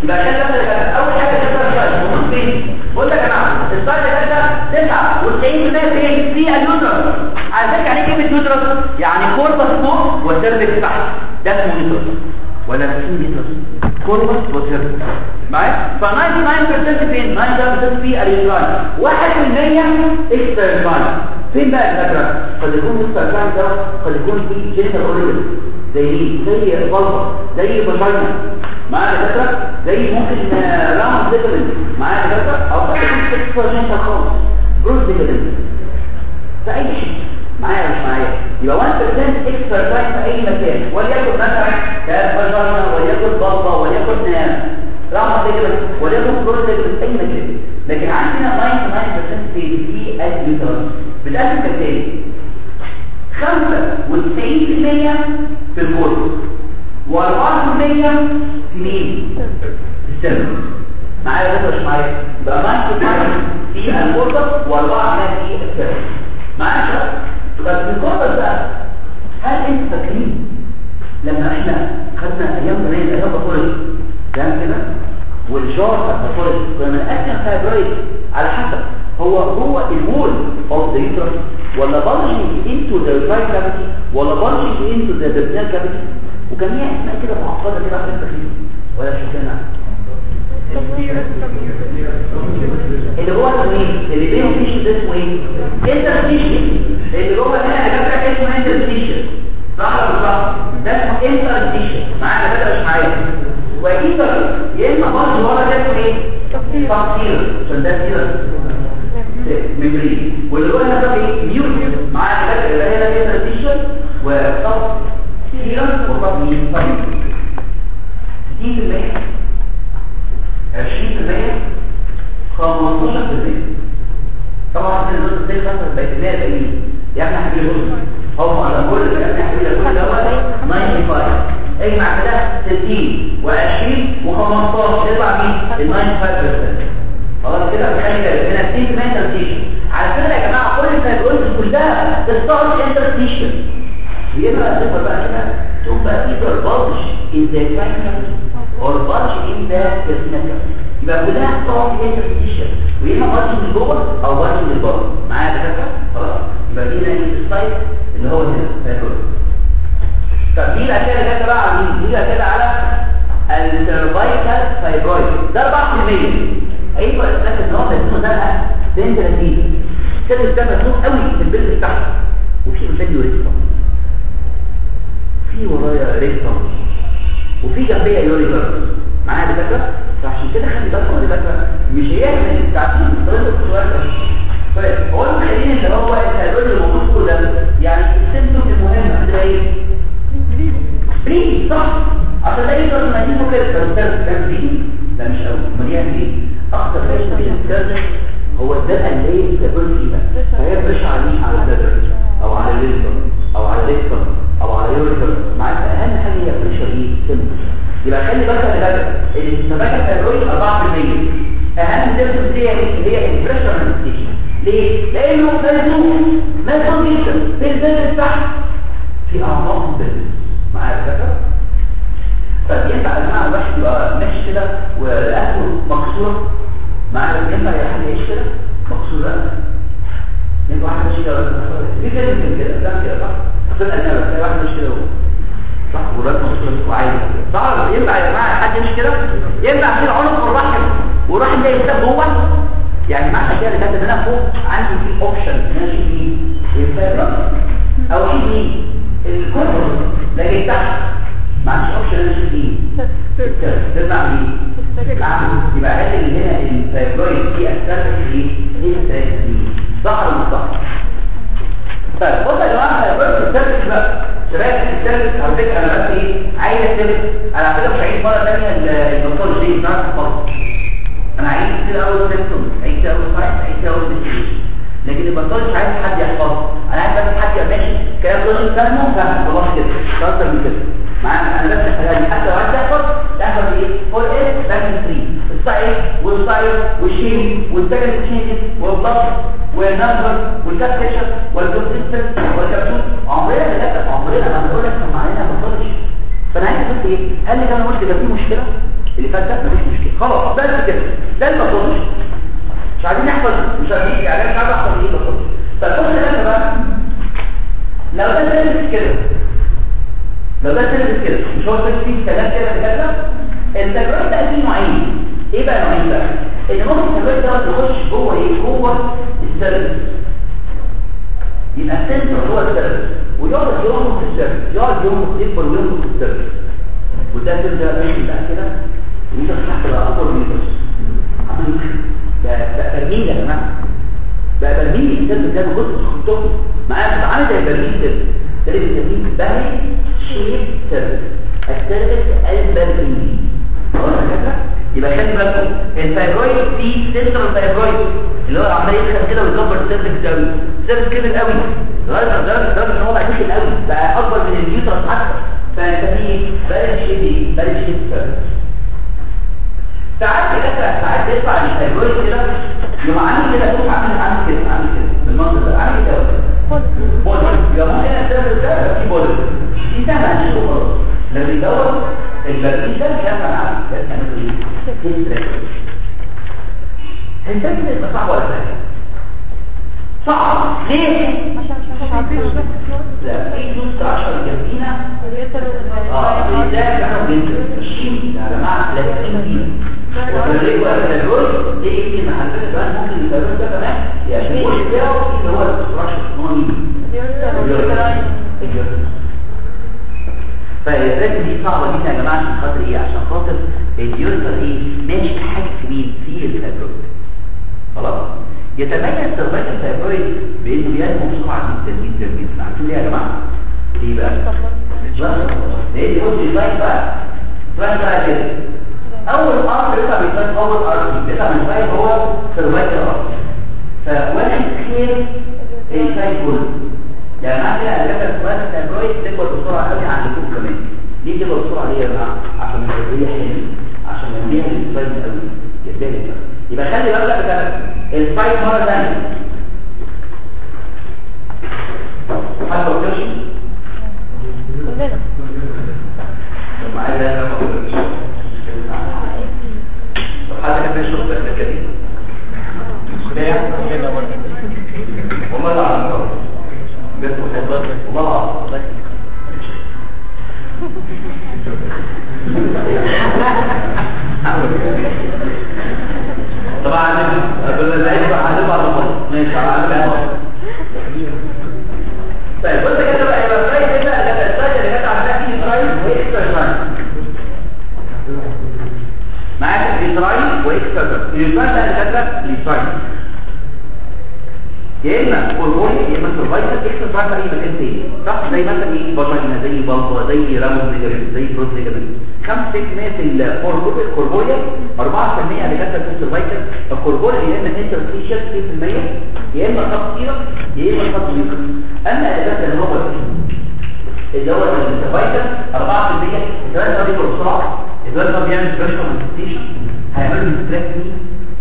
يبقى عشان كده أول حاجة ال site فين قلت يا جماعة ده 99% فين في ال uterus عايزك يعني إيه كلمة uterus يعني corpus فوق و cervix تحت. ده اسمه uterus ولا اسمه uterus corpus و cervix معايا؟ ف 99% فين؟ 99% في ال uterus 1% extra فين بقى الفكرة؟ قد يكون extra ده قد يكون في genital origin. زي زي vulva زي vagina معايا دكاتره زي ممكن round ligament معايا دكاتره أو قد يكون extra خالص broad ligament في اي شيء. معايا مش معايا؟ يبقى 1% extra في أي مكان. وليكن مثلا ك vagina وليكن vulva وليكن round ligament وليكن broad ligament أي مكان. لكن عندنا 99% في في ال uterus بتقسم كالتالي 95% في ال corpus. و4% في مين؟ في ال cervix معايا ده مش معايا؟ يبقى 95 في ال corpus و4 في ال cervix معايا في ال corpus بقى هل أنت فاكرين لما إحنا خدنا أيام زمان أيام pathology تمام كده؟ والجار بتاع ال pathology كنا بنقسم fibroid على حسب هو هو ال wall of the uterus ولا bulging into the uterine cavity ولا bulging into the abdominal cavity وكان ليها أسماء كده معقدة كده حتى فيه ولا شفناها. اللي هو اسمه إيه اللي بينهم فيش ده اسمه إيه؟ انترستيشن اللي هو هنا أنا فاكر اسمه انترستيشن صح ولا صح؟ ده اسمه انترستيشن معايا كده مش معايا؟ واكيد يا إما برضه ورا ده اسمه إيه؟ تفصيل عشان ده كده ميموري واللي هو هنا ده إيه؟ ميوت معايا كده يبقى هنا كتير وطب مين طيب. 60% 20% 15% طبعا في النص الثاني مثلا بقت 140 يعني إحنا حبيبي بص هم على كل يعني حبيبي كل دوت 95 إجمع كده 60 و20 و15 يطلع مين؟ ال 95% خلاص كده؟ بالك هنا 60% انترستيشن على فكرة يا جماعة كل الفايبرويدز كلها تستارت انترستيشن يبقى تبقى بقى كده تبقى either bulge in or bulge in the terminal يبقى كلها طبعا انترستيشن ويا اما bulge من جوه أو bulge من بره معايا يا خلاص يبقى هنا السايت اللي هو هنا طب دي اللي جت بقى على مين دي جت على السيرفايكال فايبرويد ده 4% أيوه لكن النهارده اسمه ده 30 كده ده مسؤول قوي في البيت بتاعته وفي قدامي ريكتم في ورايا ريكتم وفي جنبية يوريجر معايا دكاتره فعشان كده خلي بالكم يا دكاتره مش هيعمل التعديل بطريقه ده طيب هو المخلين اللي هو الهيدرول اللي موجود كله ده يعني السيمتوم المهم هتلاقي إيه؟ بريد صح. اصل ده يقدر ما يجيبه كده. بس كان بريد لا مش قوي امال يعمل إيه أكتر حاجة بيتكلم هو الدفع اللي هي بتكون فيها. فهي على مين على البدر أو على الليزر أو على الليزر أو على يوريكر مع أهم حاجة هي بريشر إيه سيمتوم يبقى خلي بالك يا بدر السمكه الثيرويد 4% أهم سيمتوم دي هي البريشر ليه؟ لأنه ملزوم. ملزوم جدا. في البلد تحت في أعماق البلد معايا يا دكاتره طب ينفع يا جماعة الواحد يبقى ماشي كده ورقبته مكسوره معايا ينفع يا حد يعيش كده؟ مكسور ينفع واحد ماشي كده مكسوره في كده من كده ده كده صح؟ اصل أنا بس واحد ماشي كده صح ورقبته مكسوره وعايز صح ينفع يا جماعة حد يمشي كده ينفع في عنق الرحم والرحم ده يتساب جوه يعني معنى كده ان أنا فوق عندي في اوبشن ماشي فيه الفايبر أو في ال corpus لكن تحت ما عنديش option ماشي فيه ترجع ليه اعمل يبقى عادي ان هنا ال fibroid دي دي صح ولا مش صح طيب بصوا يا جماعة ال fibroid ال cervix بقى. شباب ال cervix على فكرة أنا بس إيه عايز اكتب أنا فكرة مش عايز مره ثانية ال pathology دي بتاعت الفرق أنا عايز كده اول symptom عايز كده اول sign عايز كده اول definition لكن البطال مش عايز حد يحفظه أنا عايز بس حد يبقى كلام لوجيك فاهمه فاهم خلاص كده. مش أكتر من كده. معانا؟ أنا بس يعني حتى لو عايز تحفظ تحفظ إيه فور إيه بانك 3 السايز والسايز والشيب والتاجر تشينجز والضغط والنمبر والكابتشر والكونسيستنس والكابسول عمرنا لا عمرنا ما بنقول لك ما علينا بطلش فأنا عايز بس إيه؟ هل كان قلت ده في مشكلة؟ اللي فات ده مفيش مشكلة. خلاص بس كده. ده البطلش مش عايزين نحفظ مش عايزين يعني مش عايز احفظ إيه كل ده بقى لو ده كده لو ده سيرفيس كده مش هو سيرفيس كلام كده كده التجربه ده فيه نوعين إيه بقى نوعين بقى؟ إن ممكن التجربه ده يخش جوه إيه؟ جوه السيرفيس يبقى السنتر هو السيرفيس ويقعد يوم في السيرفيس يقعد يوم يكبر ويوم في السيرفيس وده ماشي بقى كده. ويبقى تحت بقى اكبر من يمشي بقى برميل يا جماعة. بقى برميل ال cervix ده بص خطوط معايا؟ عامل زي برميل كده. اللي بنسميه barrel shape البرميل خلاص كده يبقى خلي بالكم ال fibroid في central fibroid اللي هو عمال يدخل كده ويكبر ال cervix قوي. ال cervix كبر قوي. لغاية لدرجه لدرجه ان هو بقى كبير قوي بقى أكبر من ال uterus حتى. فنسميه بارد شيب بارد شيب سيرفيس ساعات كده ساعات بيطلع الفايبرويد كده. يبقى عامل كده شوف عامل عامل كده عامل كده. بالمنظر ده عامل كده. بول يبقى ممكن السيرفيس ده في بول دي سهله هنشوفه خلاص لما يدور البرميل ده كان عامل ده كان إيه هيستنى يبقى صعب ولا سهل صعب ليه لا في نص 10 جنبينا آه إزاي كانوا ماشيين يا جماعة 30 والريق ولا الرول دي يمكن محلات كمان ممكن يسالون ده كمان يعني الوش بتاعه اللي هو الاستراكشر فالريتم دي صعبه جدا يا جماعة عشان خاطر إيه عشان خاطر اليورتر إيه ماشي حاجة في مين في الفابرويد خلاص يتميز سيرفايكال فابرويد بانه بينمو بسرعة جدا جدا جدا عارفين ليه يا جماعة ليه بقى ليه بص إزاي بقى إزاي بقى كده أول ارض بيطلع بيطلع اول ارض من الفايل هو سيرفايكال ارض فواحد خير الفايل كله يعني ان كانت الفايل فابرويد تكبر بسرعة قوي عن الكوب كمان. ليه تكبر بسرعة ليه يا جماعة؟ عشان الهريه حلو عشان يمليها الفايل قوي. جدا يبقى خلي بالك بقى الفايل مرة ثانية حد ما كلنا. معايا ده ما قلتش طب حد كان بيشرب ده كده والله لا اعلم بس والله والله طبعا بالعيد بقى هنبقى على خالص ماشي على طيب بص كده بقى يبقى السايد كده السايد اللي على دي سايد واكسترا سايد معاك واكسترا الاسرائيل ده جت للسايد يا إما هرموني يا إما سرفايفل اكسترا سايد اي مكان تاني صح؟ زي مثلا إيه؟ فاجينا زي بلطه زي راموس زي بروت ليجامنت 5% في الكوربوريا 4% اللي جت في السرفايفل الكوربوريا يا إما انترستيشال 6% يا إما سب يا أما سب اما الاساس اللي هو اللي هو الفيتال 4% الدراسه ده بيكبر بسرعة الدراسه ده بيعمل بريشر مانيفستيشن هيعمل له ستريس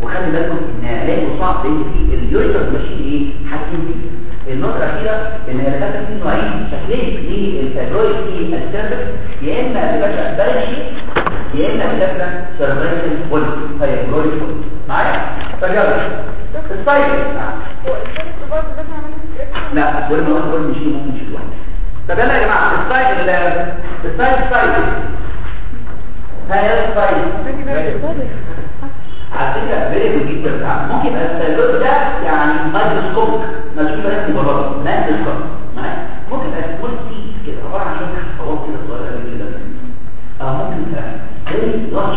وخلي بالكم إن علاجه صعب لأن في اليوريتر ماشين إيه؟ حاكين فيه النقطة الأخيرة إن الدكاتره في نوعين شكلين. في الفابرويد في السيرفكس يا إما بيبقى بلشي يا إما بيبقى سيرفيكال بولي فايبرويد بولي معايا؟ فجرب السايكل هو اعمل لا كل ما واحد مش ممكن نشيل واحد. طب يلا يا جماعة الستايل ستايل هاي الستايل على فكره فيري جود جدا ممكن الستايل ده يعني مايكروسكوب ماشي بس بره مايكروسكوب ممكن سمول سيد كده عباره عن شوية خطوات كده صغيره كده آه ممكن فيري لارج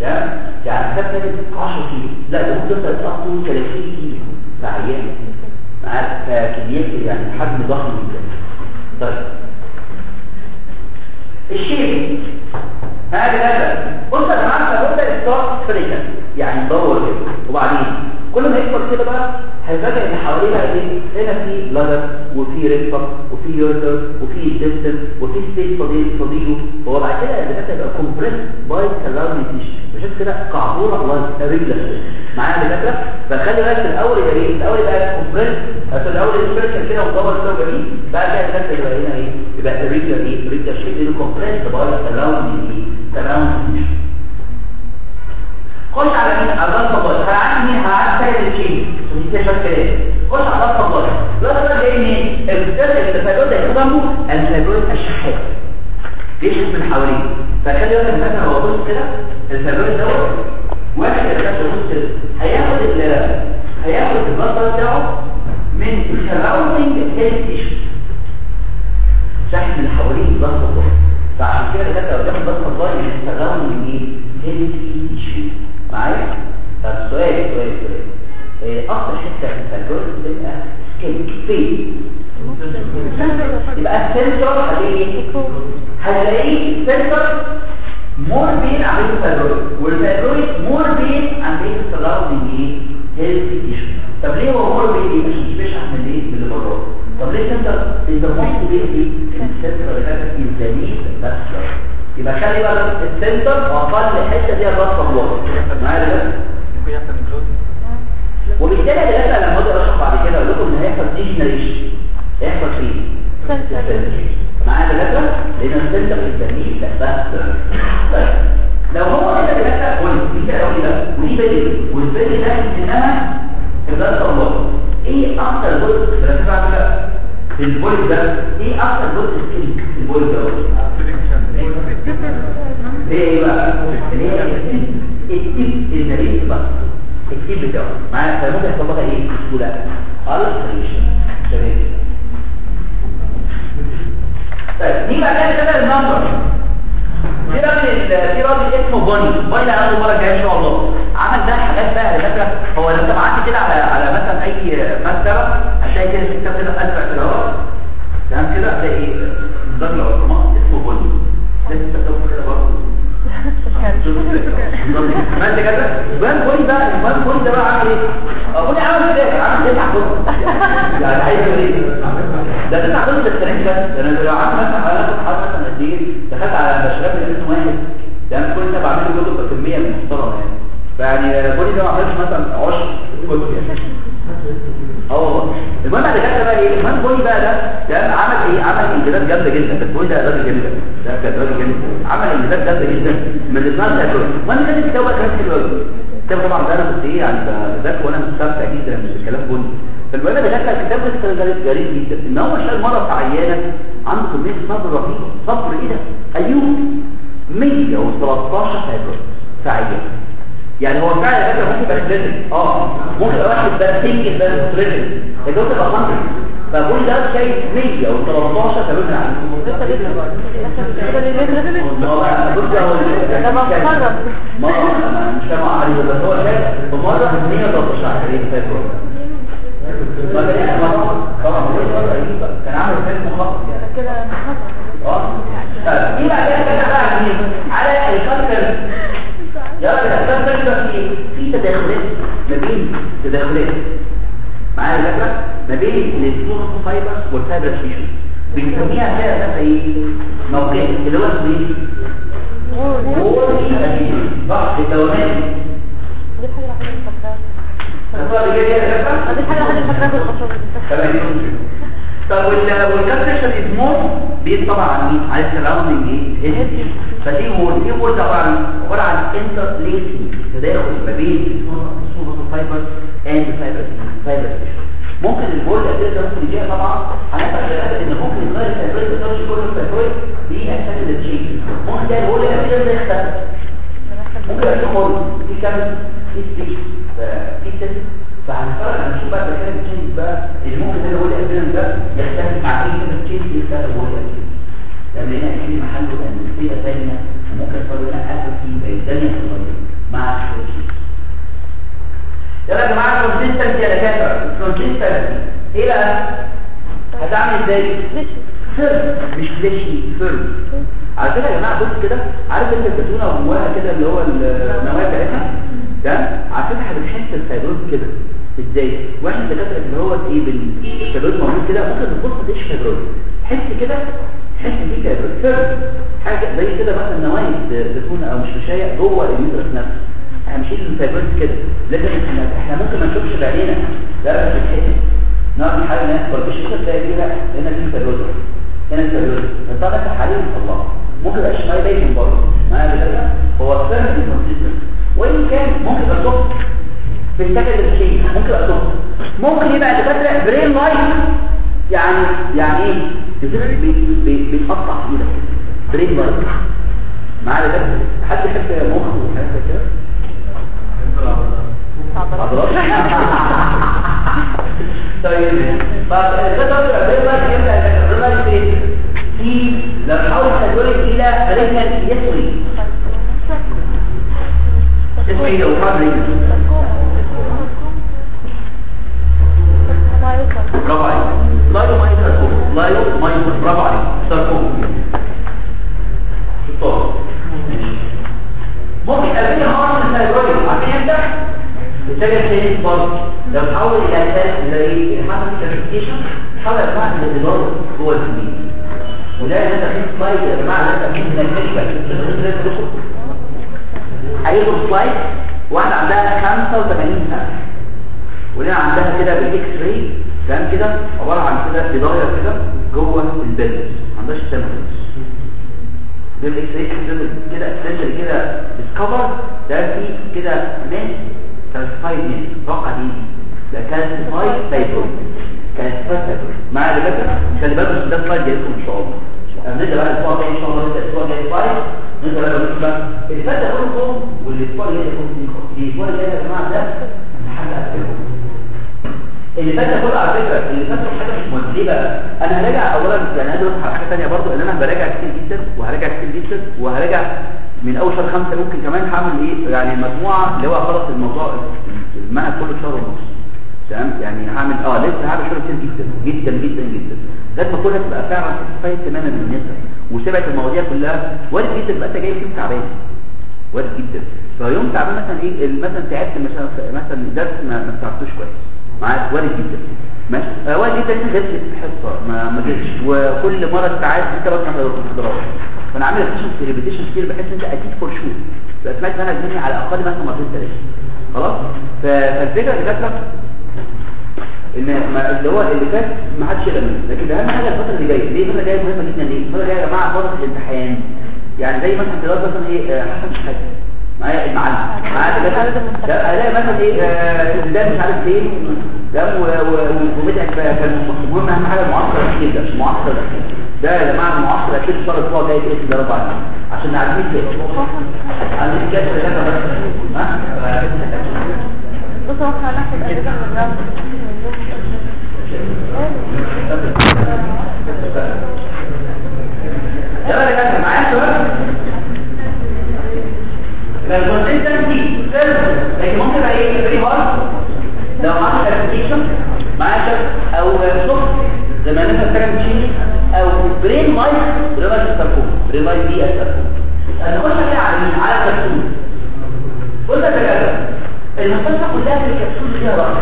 يعني كانت 10 كيلو لا ده ممكن اب 30 كيلو فعيان معاك فكميات يعني حجم ضخم جدا طيب الشيء هذا هذا بص يا جماعة لابد الستارت فريكا يعني ندور كده وبعدين؟ كل ما يكبر كده بقى هيفاجئ إن حواليه بقى إيه؟ هنا في لادر وفي ريكتر وفي يوردر وفي ديستن وفي ستيت فضيل فضيله. هو بعد كده الدكاتره يبقى كومبريس باي سراوندينج تيشن مش كده؟ قاعدورة رجله معايا دكاترة؟ فخلي بالك الأول يبقى إيه الأول يبقى كومبريس في الأول السبيركل كده ومدور كده جميل بعد كده الدكاتره يبقى هنا إيه؟ يبقى الرجله إيه؟ شيء اللي كومبريس باي سراوندينج تيشن خش على مين؟ على هعدي مين؟ هعدي سيد الشيء ودي كده كده خش على جاي منين؟ الكتاب التفاعل ده يسموه الفاجوت الشحات بيشحت من حواليه. فخلي بالك مثلا هو بص كده. الفاجوت دوت واحد يتكسر بص كده هياخد ال هياخد البطل بتاعه من السراوندينج هيلث شحن من حواليه ضغط الله فعشان كده ده لو جاب ضغط الله من السراوندينج إيه هيلث معايا؟ طب سؤال سؤال سؤال. إيه أكتر حتة في الفاجوت بتبقى سكين فين يبقى السنسور هتلاقيه هتلاقيه السنسور مور بين عن بين الفاجوت والفاجوت مور بين عن بين السراوندينج إيه؟ هيلث ايشو طب ليه هو مور بين إيه؟ عشان يشبه من إيه من اللي طب ليه السنسور انت ممكن بين إيه؟ السنسور اللي في الزميل بس. يبقى خلي بالك السنتر أقل حتة فيها الضغط الله معايا ده؟ ممكن يحصل انكلود وبالتالي ده لما أجي اشرح بعد كده أقول لكم إن هيحصل ديجنريشن هيحصل فين؟ معايا ده لأن السنتر في ده بس طيب لو هو كده كده قول دي كده. قول ده ودي بدري والبدري ده إيه أكتر جزء؟ ركز على كده. في البوليك ده إيه أكتر جزء في البوليك ده؟ إيه اللي التيب التيب النريس بقى التيب بتاعه معايا فممكن لها إيه؟ بسهوله الستريشن شباب طيب نيجي بقى كده النمبر في راجل في راجل اسمه بوني بوني ده عنده المره الجايه إن شاء الله. عمل ده حاجات بقى على فكرة. هو لو معدي كده على على مثلا أي مكتبه هتلاقي كده في كتاب كده ازرق كده اهو تمام كده؟ هتلاقي نظام العلماء ما انت كده بان بوني بقى بان بوني ده بقى عامل إيه؟ بوني عامل كده عامل تسع كتب يعني عايز إيه؟ ده تسع السنة بس ده أنا لو عامل مثلا حوالي حوالي مثلا قد إيه دخلت على الشباب اللي اسمه واحد يعني كل سنه بعمل له كتب بكميه محترمه يعني فيعني بوني ده ما مثلا 10 كتب يعني آه المهم اللي جت بقى إيه؟ المهم بوني بقى ده ده عمل إيه؟ عمل انجازات جامده جدا. بس بوني ده راجل جامد. ده كان راجل جامد. عمل انجازات جامده جدا. من الاثنين ده وأنا كان الكتاب بقى كان حلو قوي الكتاب طبعا ده أنا كنت إيه؟ يعني بذاكر وأنا مستمتع جدا بالكلام بوني فالمهم اللي جت الكتاب ده كان غريب جدا. إن هو شال في عيانه عنده كميه صبر رهيب. صبر إيه ده؟ ايوب 113 فاكر في عيانه يعني هو فعلا فاكر ممكن يبقى آه. ممكن يبقى واحد بس سنجل بس لكن هو تبقى 100 فبقول ده شايف 113 كمان من عنده ما أنا مش فاهم عليه بس هو شايف في مرة 113 عليه فاكر ما كان طبعا. كان عامل فيلم يعني كده. آه. دي بقى كده بقى الفكر يلا الاسباب تشبه في في تداخلات ما بين تداخلات. معايا الفكرة ما بين الاثنين فايبرز والفايبر تيشو. بنسميها كده إيه؟ موقع اللي هو اسمه إيه؟ صح الدوامات. دي حاجة واحدة اللي فاكراها يا واحدة اللي فاكراها في الخطوة طب والكابتشن اسمه بيت طبعا. عن مين عن السراوندنج إيه فدي وول إيه وول ده عبارة عن انترليسنج تداخل ما بين السوبر فايبر اند فايبر فايبر ممكن البول ده ممكن يجي طبعا. هنبقى ان ممكن يغير الفايبر ده كله الفايبر دي اكسنت تشينج ممكن ده البول ده يختلف ممكن يبقى في خرج في كم في ستيج في ست فهنفرق هنشوف بقى الكلام التشينج بقى اللي ممكن أنا أقول الكلام ده يختلف مع أي كلام التشينج يبقى هو لأن هنا في محله انسيه ثانية وممكن يصير هنا اثر في الدنيا في مع التشينج يلا يا جماعة الكونسيستنسي يا دكاتره الكونسيستنسي إيه بقى؟ هتعمل إزاي؟ firm. مش fleshy firm. على فكرة يا جماعة بص كده عارف انت الزيتونة وجواها كده اللي هو النواه بتاعتها؟ ده؟ على فكرة بنحس ال fibroid كده. إزاي؟ وإحنا دكاترة اللي هو إيه بال fibroid موجود كده ممكن نبص ما تلاقيش fibroid حس كده حس دي fibroid firm حاجة زي كده مثلا نوايا زيتونه أو مش مشايع جوه ال uterus نفسه. إحنا مش ال fibroid كده. لازم إحنا إحنا ممكن ما نشوفش بعينينا. ده بس بتحس نعمل حاجة ناس مش تلاقي كده هنا في fibroid هنا ال fibroid فطبعا انت حاليا الله. ممكن يبقاش ما يبين بره معايا هو ال consistency وإن كان ممكن يبقى ممكن يبقى soft ممكن يبقى دكاتره brain like يعني يعني إيه بيتقطع في إيدك brain like معايا كده حد يحب مخ وحاجات زي كده طيب ده برين لايت يبقى برين لايت إيه في لو حاول تدرج إلى برينال يسري اسمه إيه حاول برافو عليك لايو ماي ساركوم لايو ماي برافو عليك ساركوم شطار ممكن ابني هارت الثايرويد عشان انت الثاني الثاني برضه لو تحول إلى أساس زي حصل كلاسيفيكيشن حاول بعد الاداره جوه الكميه وده هذا في سلايد يا جماعة هذا في المشبك هيجوا سلايد واحدة عندها 85 سنه ولنا عندها كده بالاكس راي كان كده؟ عبارة عن كده بداية كده جوه البلد. ما عندهاش تمركز ده الاكس راي كده eccentric كده discover ده في كده ناس calcified ناس توقع دي. ده calcified fibroid calcified fibroid مع دكاتره خلي بالكم عشان ده slide جايلكم إن شاء الله. هنبدا بقى الأسبوع الجاي إن شاء الله نبدأ الأسبوع الجاي فايت نبدأ بقى نقول بقى اللي فات ده كله والأسبوع اللي جاي كله. فيه الأسبوع اللي جاي يا جماعة ده اسئله اللي فات كله على فكرة اللي فات حاجة مش مهمه ليه بقى أنا هراجع اولا يعني أنا أقول حاجة ثانية برضو ان أنا براجع كتير جدا وهراجع كتير جدا وهراجع من أول شهر خمسة ممكن كمان هعمل إيه؟ يعني مجموعة اللي هو خلص الموضوع المنهج كله شهر ونص. تمام؟ يعني هعمل آه لسه هعمل شغل كتير جدا جدا جدا جدا. لازم كلها تبقى فعلا ساتسفايد تماما من النسب وسمعت المواضيع كلها. وارد جدا تبقى أنت جاي فيهم تعبان. وارد جدا. فيوم تعبان مثلا إيه؟ مثلا تعبت مثلا مثلا درس ما ما استوعبتوش كويس. معاك وارد جدا ماشي. آه، وارد جدا انت جبت حصة. ما ما جيتش وكل مرة ساعات انت بس ما تحضرهاش فأنا عامل repetition كتير بحيث إن أنت أكيد for sure يبقى سمعت منهج مني على الأقل مثلا مرتين ثلاثة خلاص؟ فالفكرة اللي كانت إن ما اللي هو اللي فات ما حدش يقلق منه. لكن أهم حاجة الفترة اللي جاية. ليه الفترة الجاية مهمة جدا؟ ليه؟ الفترة الجاية يا جماعة فتره الامتحان. يعني زي مثلا دلوقتي مثلا إيه حسن مش معايا المعلم معايا دلوقتي ده ألاقي مثلا إيه آه، ده مش عارف إيه ده و- و- وبدأ بقى كان المهم أهم حاجة المعسكر الاخير ده المعسكر الاخير ده يا جماعة المعسكر الاخير الله الأسبوع الجاي باذن الله رب العالمين عشان عارفين كده. عايزين كده كده بس. ها؟ بصوا إحنا هناخد أجازة من ال round ده بقى كده معايا شباب ال consistency لكن ممكن يبقى إيه very hard لو عمل ابلكيشن شباب أو soft زي ما انت بتتكلم تشيني أو brain like ريفرس sarcoma brain like دي الساركوم نخش كده على مين على الكبسول قلنا كده المستشفى كلها في الكبسول فيها رأي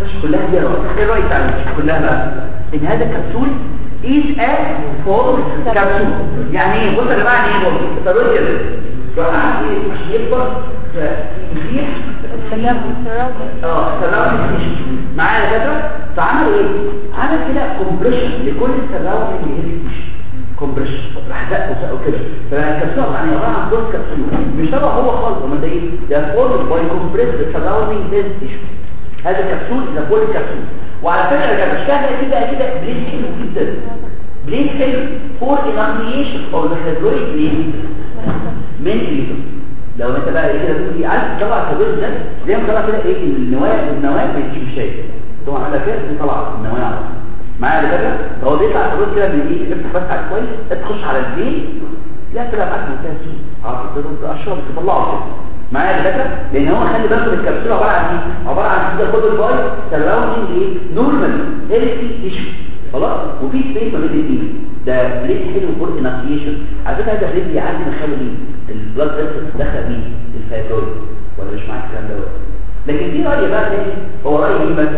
المستشفى كلها فيها رأي إيه الرأي بتاع المستشفى كلها بقى ان هذا ال capsule is a false capsule يعني إيه بص يا جماعة إيه بص ال fibroid كده عمل إيه عشان يكبر فيزيح آه surrounding معايا يا دكاتره فعمل إيه عمل كده compression لكل ال surrounding اللي هي compression زق وزق وكده فالكبسول يعني عباره عن false capsule مش تبع هو خالص امال ده إيه ده formed by compressed surrounding this tissue هذا الكبسول ده كل كبسول وعلى فكره يا جماعة شكلها كده كده plane حلو جدا بليد حلو فور انابليشن أو الهيدرويد بليد من الليفر لو أنت بقى إيه كده تقول عارف طلع الكبسول ده؟ زي ما طلع كده؟ إيه النواه النواه ما تجيش شايف طبعا على كده طلع النواه على. معايا كده فهو بيطلع الكبسول كده من إيه افتح بس كويس تخش على البين لا طلع معاك السوء عارف تقدر تطلعه كده. معايا كده لأن هو خلي بالكم الكبسولة عبارة عن إيه؟ عبارة عن كده كود الباي surrounding إيه؟ normal healthy tissue خلاص؟ وفي space ما بين الاثنين ده plane حلو for enucleation على فكرة هذا plane بيعدي من خلال مين ال blood vessel دخل مين؟ ال fibroid ولا مش معاك الكلام دوت؟ لكن في رأي بقى تاني هو رأي مين بس؟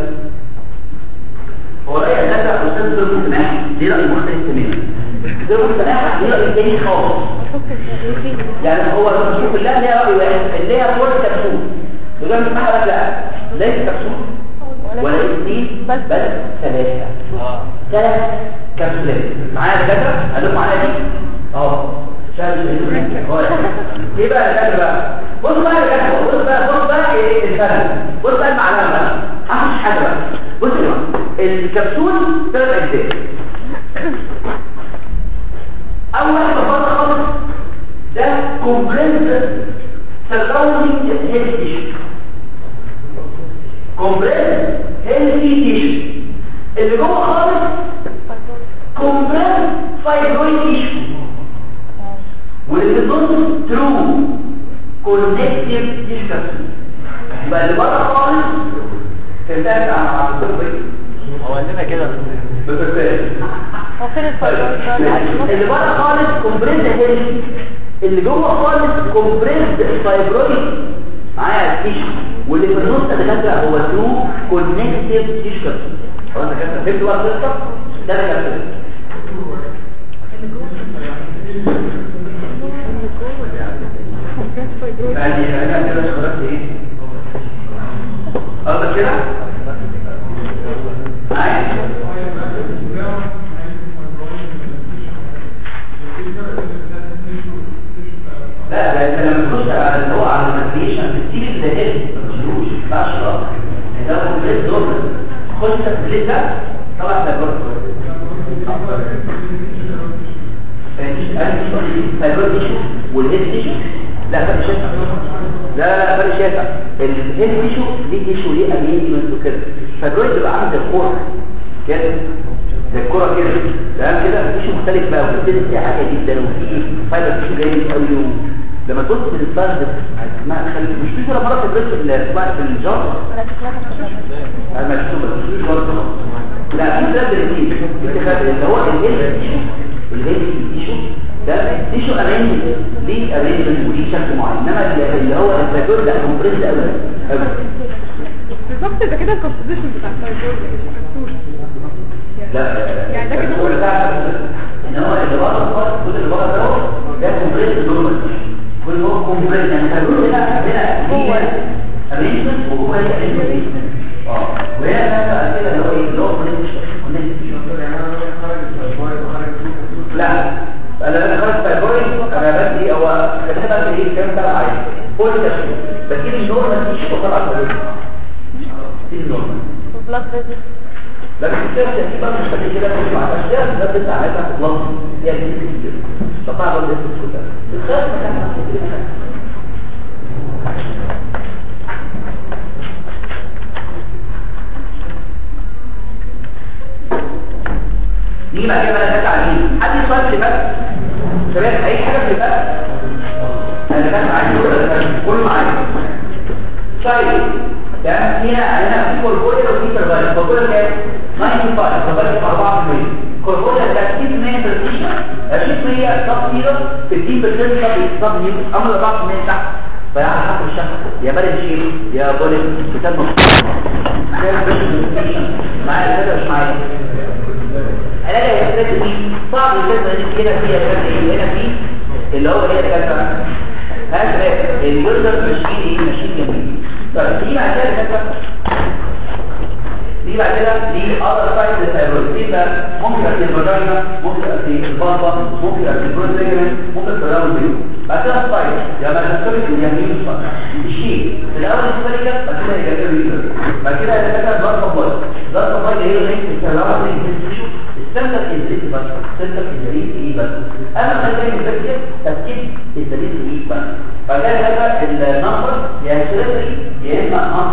هو رأي ده أستاذ دكتور سماح دي رأي مختلف تماما. دكتور سماح دي رأي تاني خالص. يعني هو الرسول كلها ليها رأي واحد اللي هي false وده معنى بس لا ليس كبسول ولا اثنين بل ثلاثة. ثلاث كبسولات معايا دكاترة هنقوم على دي؟ آه. إيه بقى؟ الدكاترة بقى بص بقى يا دكاترة بص بقى بص بقى إيه الفرق بص بقى المعلومة بقى. احمش حاجة بقى. بص جماعة الكبسول ثلاث أجزاء. أول بره خالص ده compressed surrounding healthy tissue compressed healthy tissue اللي جوه خالص compressed fibroid tissue واللي في النص true connective tissue يبقى اللي بره خالص تنتهي على الطب هو عندنا كده بترتاح هو فين ال fibroid بقى؟ اللي بره خالص compressed healthy اللي جوه خالص compressed fibroid معايا ال tissue واللي في النص ده كده هو true connective tissue خلاص يا كابتن فهمت بقى القصة؟ ده كابتن. يعني أنا كده خرجت إيه قصدك كده معايا لا ده انت لما تخش على اللي هو على النافيجيشن بتسيب الدهان ما تشيلوش ما ينفعش خالص الدور خش تفليت ده طبعا ده برضه فايبر تيشو والهيد تيشو لا فرق شاسع لا فرق شاسع الهيد تيشو ليه تيشو ليه امينمنت وكده فالجويد بيبقى زي الكورة. كده. زي الكورة كده. تمام كده. التيشو مختلف بقى. فيها عاليه جدا وفي فايبر تيشو جامد قوي لما من البلد ما خلي مش في مرة في البلد في الجار تتلخبط المكتوبة في برضه لا في الاثنين اللي هو الهيل تيشو الهيل تيشو ده تيشو امين ليه امين وليه شكل معين. إنما اللي هو الفاجور ده كومبريس قوي قوي بالظبط ده كده الكومبوزيشن بتاع الفايبر لا يعني ده كده هو ان هو اللي بره كل اللي بره ده ده كومبريس نورمال كل هو كومبريس يعني الفاجور هنا هنا هو امين وهو امين آه. وهنا بقى كده اللي هو إيه اللي هو لا أنا أنا خلاص فايبوري أنا بدي هو كام تبع عايز كل تشكيل بجيب النورمال مش بطلع على دي النورمال لكن كده في بقى مش كده؟ مش مع الاشياء ده بتاع عايزها تطلع هي دي كده ده. كده الخلاص مكان نيجي بعد كده بقى؟ عليه حد اللي فات شباب أي حاجة في اللي أنا فات معايا كله معايا طيب تمام هنا هنا في كوربوريا وفي سيرفايف كوربوريا كام 95 سيرفايف 4% كوربوريا 30% بريتيشن 20% سب زيرو 60% سب سب نيوتن اما 4% تحت فيا حق الشهر يا بلد شيء يا بولد كتاب مخصوص معايا كده مش معايا علاج الحساسية دي بعض الكلمة دي هنا فيها كلمة هنا في اللي هو هي الكلمة هذا الوردر ماشيين إيه؟ ماشيين جميل طيب دي بعد كده دي بعد كده دي side للثيرويد دي بقى ممكن في الفاجينا ممكن في البطن ممكن في البروتيجمنت ممكن في الراوند فيو بعد كده السايد يا ما تستمر اليمين الصح الشيء الأول السفرية بعد كده يجي الريزر بعد كده يتكلم ضغط الله ضغط الله هي اللي هي الكلام اللي تستمر الزيت بس تستمر الزيت إيه بس. اما مثلا الفكرة تركيب الزيت إيه بس. فده هذا النمبر يا سيرفري يا إما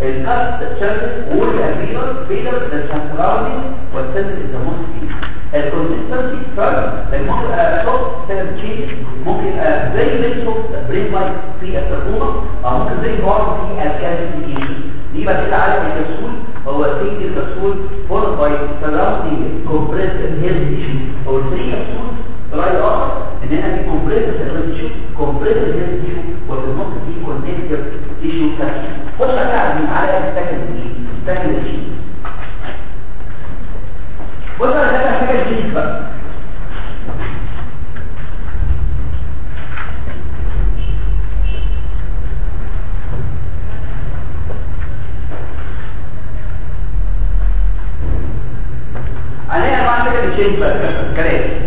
100 الكاست شركه وول ابيرر بيلر الترانسفراوندي والسنس الزموس الكونسيستنسي فرق ممكن صوت سنس تشينج ممكن زي زي صوت برين لايت في الترجمه أو ممكن زي بار في الكالسيفيكيشن دي بقى كده على الكبسول هو سنجل كبسول فولد باي سراوندينج كومبريسد هيل تيشو أو الفري كبسول براي آخر إن هنا في كومبريسد هيل تيشو كومبريسد هيل تيشو وفي النص في كونكتيف تيشو كبسول خش على على السكند دي السكند تيشو بص أنا ده حاجة جديده بقى ما عندك الشيء بقى كلام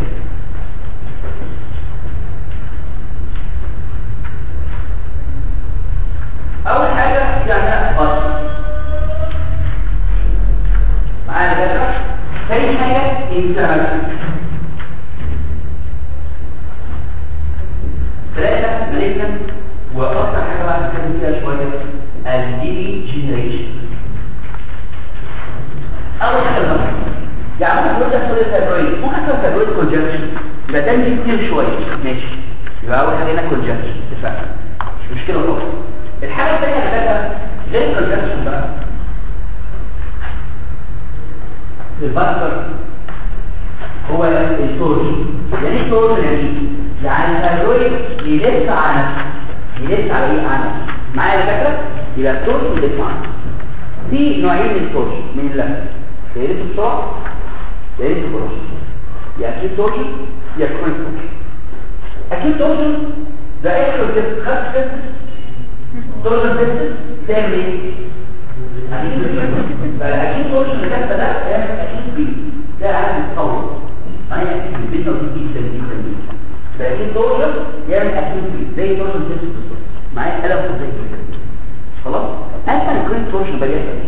اول حاجة يعني اصل معايا كده ثاني حاجة infection ثلاثة malignant وأكثر حاجة بقى نتكلم فيها شوية ال degeneration اول حاجة يعني ممكن تقول يحصل ال fibroid ممكن يحصل ال fibroid congestion يبقى ده كتير شوية ماشي. يبقى أول حاجة هنا congestion اتفقنا. مش مشكلة خالص. الحاجة الثانية اللي بقى غير ال congestion بقى؟ الباستر هو ال torsion يعني torsion يعني يعني ال fibroid يلف على نفسه. يلف على إيه؟ على معايا الفكرة يبقى التورشن يلف على نفسه في نوعين من التورشن من اللف. ريت بسرعة يا ريت بسرعة يا أكيد تورشن يا كرونيك تورشن أكيد تورشن ده اخر كده؟ خدت كده تورشن كده تعمل إيه؟ أكيد تورشن اللي كاتبه ده أكيد بي ده عادي يتطور معايا أكيد بي جدا جدا جدا جدا ده أكيد تورشن يعمل أكيد بي زي تورشن كده بالظبط معايا قلم زي كده. خلاص؟ اما الكرونيك تورشن إيه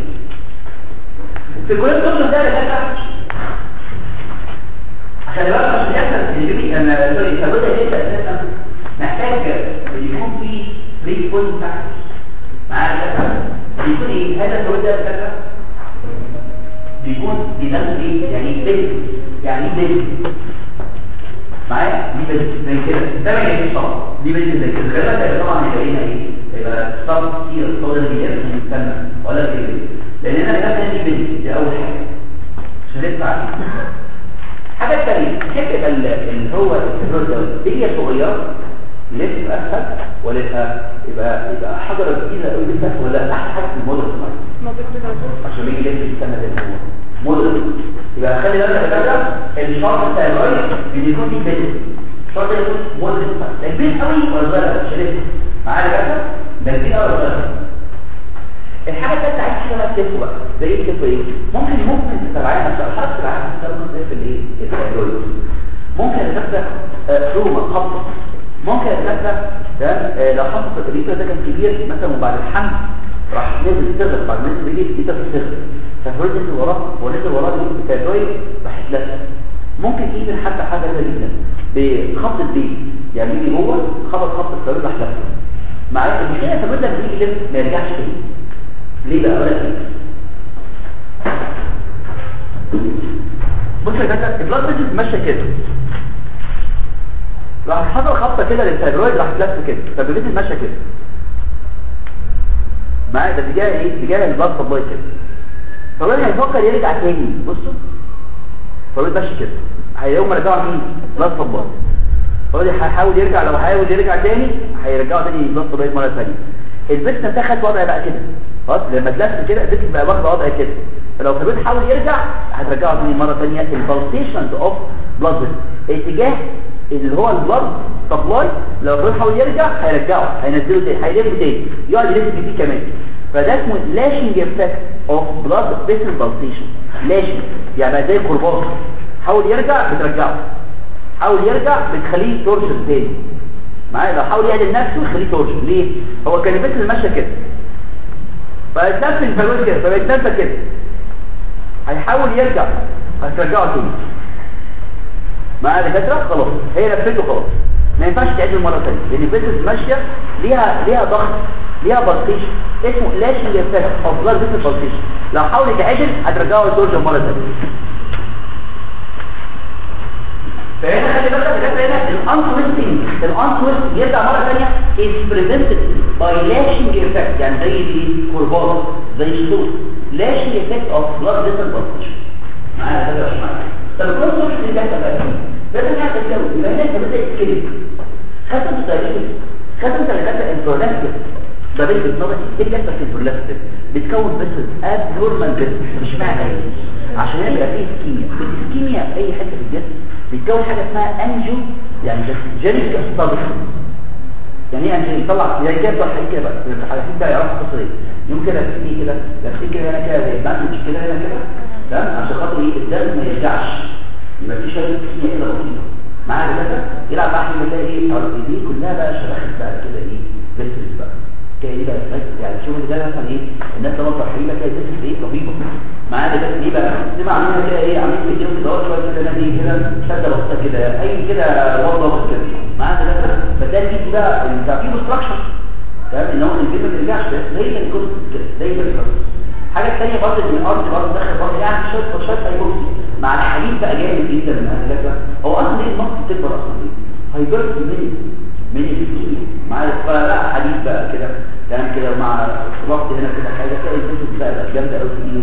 في الكوليت توصل ده لكذا عشان بقى عشان يحصل الجبي أنا سوري فبدا يبدا أساسا محتاج يكون في بريك بوينت تحت معايا كده بيكون إيه؟ هذا الكوليت ده كذا بيكون بينزل إيه؟ يعني بيت. يعني إيه بيت؟ معايا؟ دي بيت زي كده. ده يجيش طبعا. دي بيت زي كده. غالبا طبعا هيبقى إيه؟ هيبقى ستارت كتير. الصوت اللي بيجي مستنى ولا كده لأن أنا غالبا دي بيت. دي أول حاجة. عشان ندفع حاجة ثانية حتة اللي هو الهرول ده؟ هي صغيرة. ليه تبقى أسهل. ولا يبقى يبقى حجره جديده قوي لسه ولا أحسن حاجة في الموديل عشان يجي يلف السنة ما هو موديل يبقى خلي بالك يا كده الشرط بتاع الرايت بيكون دي بيت. الشرط يكون موديل ده كبير قوي ولا صغير مش لسه. معايا كده ده كبير قوي ولا صغير الحاجة الثالثه عايز بقى تكتبه بقى زي إيه إيه ممكن ممكن تتابعها نفسها الحركة اللي عايز تستخدم زي في الايه الرايت ممكن تبدا روما خبطه ممكن تبدا تمام لو حصل الريتر ده كان كبير. مثلا وبعد الحمل راح نزل صغر بعد نزل رجل دي صغر فالفرد نزل وراه. ونزل وراه دي الكاردويد راح يتلف ممكن يجي حتى حاجة جدا بخبط البيت. يعني يجي جوه خبط خبط الكاردويد راح لف معايا المشكلة الكاردويد لما يجي يلف ما يرجعش تاني. ليه بقى ولا بص يا جدع البلاد بريشر ماشية كده. راح حصل خبطة كده للثايرويد راح تلف كده. البيت ماشية كده. معايا ده اتجاه إيه؟ اتجاه البلاد سبلاي كده. فالراجل هيفكر يرجع تاني. بصوا. فالراجل ماشي كده. هيقوم رجعه مين بلاد سبلاي فالراجل هيحاول يرجع لو حاول يرجع تاني هيرجعه تاني بلاد سبلاي مرة ثانية البيت اتخذ وضع بقى كده. خلاص لما تلف كده البيت بقى واخد وضع كده. فلو الراجل حاول يرجع هترجعه تاني مرة ثانية البلسيشنز اوف بلاد اتجاه اللي هو البلد سبلاي لو الراجل حاول يرجع هيرجعه هينزله تاني هيلف تاني يقعد يلف فيه كمان. فده اسمه لاشنج افكت اوف بلاد فيسل بالسيشن لاشنج يعني زي الكرباج حاول يرجع بترجعه. حاول يرجع بتخليه تورشن تاني. معايا؟ لو حاول يعدل نفسه يخليه تورشن ليه؟ هو كان الفيسل ماشيه كده. فيتنفس الفلوس كده فبيتنفس كده. هيحاول يرجع هترجعه تاني معايا دكاتره خلاص. هي لفته خلاص. ما ينفعش تعيد مرة ثانية لأن ال vessels ماشية ليها ليها ضغط ليها pulsation. اسمه lashing effect blood vessels pulsation لو حاول يتعدل هترجعه للدرجة مرة ثانية فهنا خلي بالك دكاتره هنا ال untwisting ال untwist يرجع مره ثانية is prevented by lashing effect يعني زي الكرباج زي الصوت lashing effect of blood vessel pulsation معايا كده مش معايا طب الكون صوت اللي ده بقى ده ده حاجة تساوي يبقى هنا انت بدات تتكلم خدت التاريخ خدت انت اللي خدت البرودكت ده بيت النظر إيه اللي بيحصل في البرودكت بتكون بس ابنورمال بس مش معنى إيه؟ عشان يبقى فيه اسكيميا الاسكيميا في أي حتة في الجسم بتكون حاجة اسمها انجو يعني جينيك ستابل يعني إيه انجو يطلع زي كده حاجة كده بقى. الحاجات بقى يعرفوا القصة دي. يوم كده كده تفتكر أنا كده زي باندج كده هنا كده. تمام؟ عشان خاطر إيه؟ الدم ما يرجعش. يبقى في شوية اسكيميا كده بسيطة. معايا كده يلعب بقى حاجة إيه؟ دي كلها بقى شبكة بقى كده إيه؟ بس بقى. كده إيه بقى يعني الشغل ده مثلا إيه الناس فرحين بقى كده بس إيه رهيبه معايا ده إيه بقى تبقى عاملين كده إيه عاملين في الجيم كده شوية كده نادي كده شده بسيطه كده اي كده وضع كده معايا ده فتلاقي دي بقى التركيب ستراكشر تمام ان هو الجيم ما يرجعش دايما يكون كده دايما يكون حاجة ثانية برضه ان الأرض برضه داخل برضه يعني شوية شوية هيبوكسي مع الحديد بقى جامد جدا من هذا هو أصلا ليه المصل بتكبر أصلا ليه هيبرد من من الكيمياء مع فلا حديد بقى كده. تمام كده مع وقت هنا كده حاجة تلاقي الجسم بقى بقى جامده قوي في ايده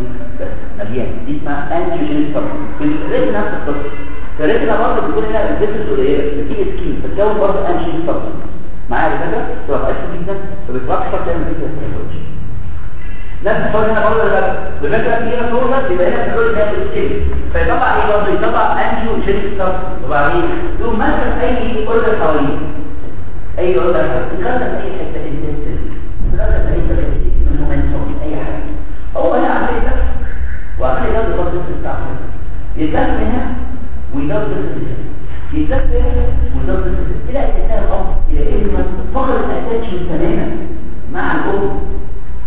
مليان. دي اسمها انجيوجينيك طبعا. في الريت نفس القصة. فالريتنا برضه بيكون هنا الجسم قليله بتيجي سكين فتكون برضه انجيوجينيك طبعا. معايا كده تبقى قاسيه جدا. فبتوقف تعمل ستيموليشن نفس الحوار هنا برضه لا بفكره في هنا صورة يبقى هنا بتقول انها سكين فيطلع إيه برضه؟ يطلع انجيوجينيك طبعا وبعدين يقوم مثلا أي اورجن حواليه أي حواليه يغلق اي حتة انتنسيف يغلق اي حتة من omentum أي حاجة هو هنا عمل ده وعمل ده برضه بتاعه يتلف هنا ويضرب يتلف هنا ويضرب إلى انتهى الامر إلى انه فقد ال attachment تماما. مع الأم.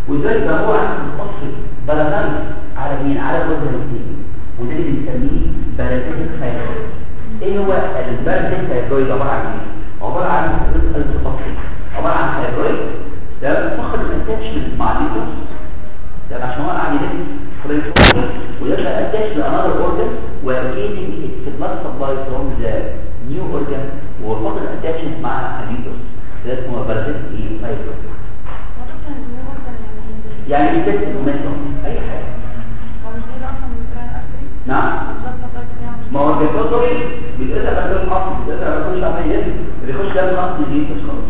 ولذلك ده هو عنده متفصل بلغان على مين؟ على ال organ وده اللي بنسميه parasitic fibroid إيه هو ال parasitic fibroid عباره عن إيه عبارة عن المتفصل عبارة عن fibroid ده فقد ال attachment مع الليتوس ده عشان هو يلف freely ويبقى attached ل another organ و getting its blood supply from the new organ وفقد ال attachment مع الليتوس ده اسمه parasitic إيه fibroid يعني omentum أي حاجة. نعم. ما هو الجلطوري بيتقطع بدل الحصن بيتقطع بدل عمليات بيخش دم الحصن دي مش خلاص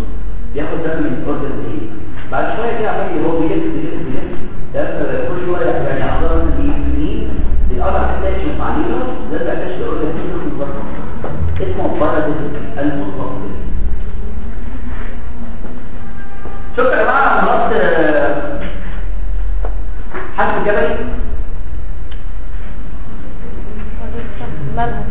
بياخد دم من الاورجن إيه بعد شوية كده عمال هو بيلف بيلف ده كل شوية يعني دي دي القطع تحتاج مع ليرو ده تحتاج الاورجن اسمه بارا المنفصل شكرا يا جماعة خلاص حسب الجبلي مالها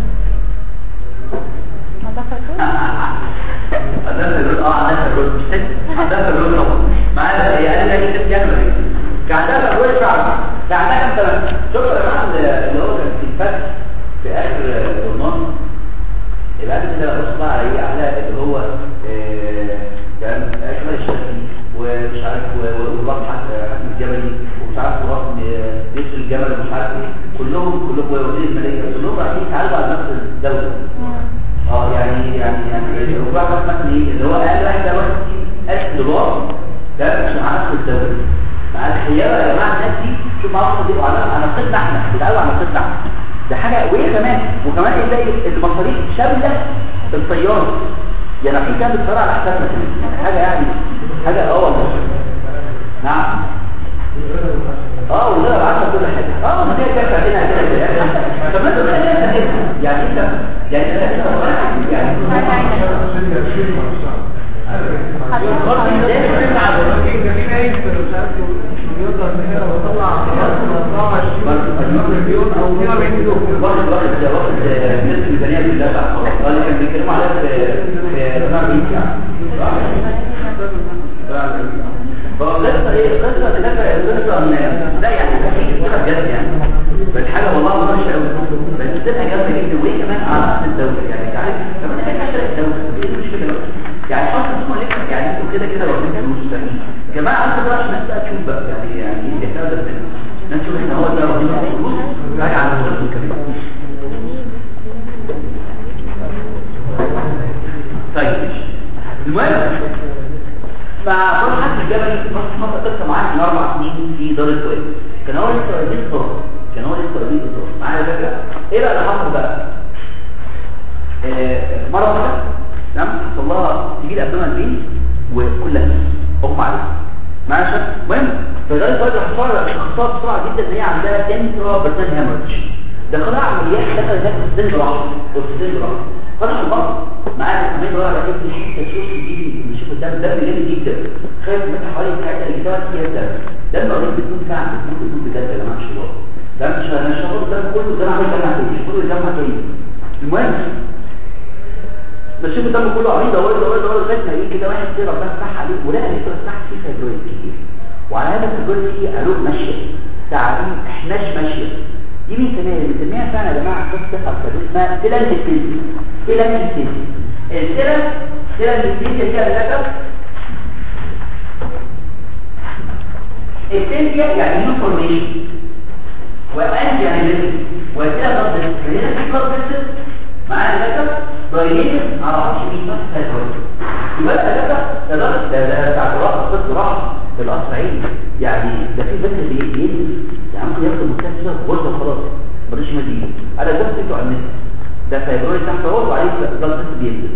عندها الرول آه عندها الرول مش حتة عندها الرول طبعا معايا هي قال لي كده جنب كان عندها الرول فعلا جماعة اللي هو كان في الفتح في اخر الرمان يبقى كده بص بقى على إيه على اللي هو كان اكمل الشافعي ومش عارف حتى حسن الجبلي ومش عارف ورقم لبس الجبل ومش عارف إيه. كلهم كلهم وزير الماليه كلهم رايحين يتعالجوا على نفس الدولة. آه يعني يعني يعني الرباع مثلا إيه اللي هو أقل واحد ده 1000 دولار. ده عشان عارف الدولة. مع الخيابه يا جماعة الناس دي شوف معاهم دي على على إحنا بيتعالجوا على قطنا إحنا ده حاجة وايه كمان. وكمان تلاقي المصاريف شامله الطيارة. يعني في بتطلع على حسابنا يعني حاجة يعني حاجة والله نعم. آه وده عارفه كل حاجة. آه ما هي كانت عندنا كده طب ما انت يعني انت يعني انت يعني بس تبقى جدا وهي كمان على رأس الدولة يعني تعرف طب انت كده عشان الدولة. إيه المشكلة يعني أصلا اسمه ليه يعني أنتوا كده كده واخدين فلوس فاهمين كمان عارف بقى عشان الناس بقى تشوف بقى يعني يعني إيه بيحتاج ده؟ الناس تشوف ان هو ده واخدين فلوس راجع على نفسه كمان طيب المهم فرح حد الجبل مرة قصة معاه من أربع سنين في دار الكويت. كان هو لسه وليد الدار كان هو لسه وليد الدار معايا فكرة إيه بقى اللي حصل بقى؟ آه مرة واحدة تمام حصل لها تجيل أبدومن بين وكلها أغمى عليها شك المهم دار الكويت حصل اختصار بسرعة جدا إن هي عندها انترا برتان هامرج دخلها عمليات دخل ذات السن راحة والسن راحة فتح البطن معانا كمان ولا على كده حتة تشوف دي نشوف الدم دم جامد جدا خايف مثلا حوالي اللي جوه فيها الدم دم قريب بتكون فعلا بتكون بتكون بجد يا جماعة هزار. ده مش أنا هقول الدم كله ده عمال تاني مش كله يجمع تاني. المهم بشوف الدم كله عريض اول اول اول لغايه ما يجي كده واحد كده ربنا فتح عليه. ولقى لسه تحت فيه فايبرويد كتير. وعلى هذا الفايبرويد فيه قالوا ماشيه تعريف احناش ماشيه دي بنسميها بنسميها فعلا يا جماعة. قصه فايبرويد اسمها الكلمة التلان تلان الكلمة هي الذكر التلجة يعني نيو فورميشن وأنت يعني وكده ضد هنا في قرب معانا ذكر ضايلين على عرش مين فايبرويد يبقى ده ده ده ده ده بتاع جراحه طب في القصر عيني يعني ده في بنت بيجي يعني ممكن ياخد مكتسبه غرزه خلاص ملوش مدين أنا ده كنت على النت ده فايبرويد تحت اهو وعليه ضغط بينزل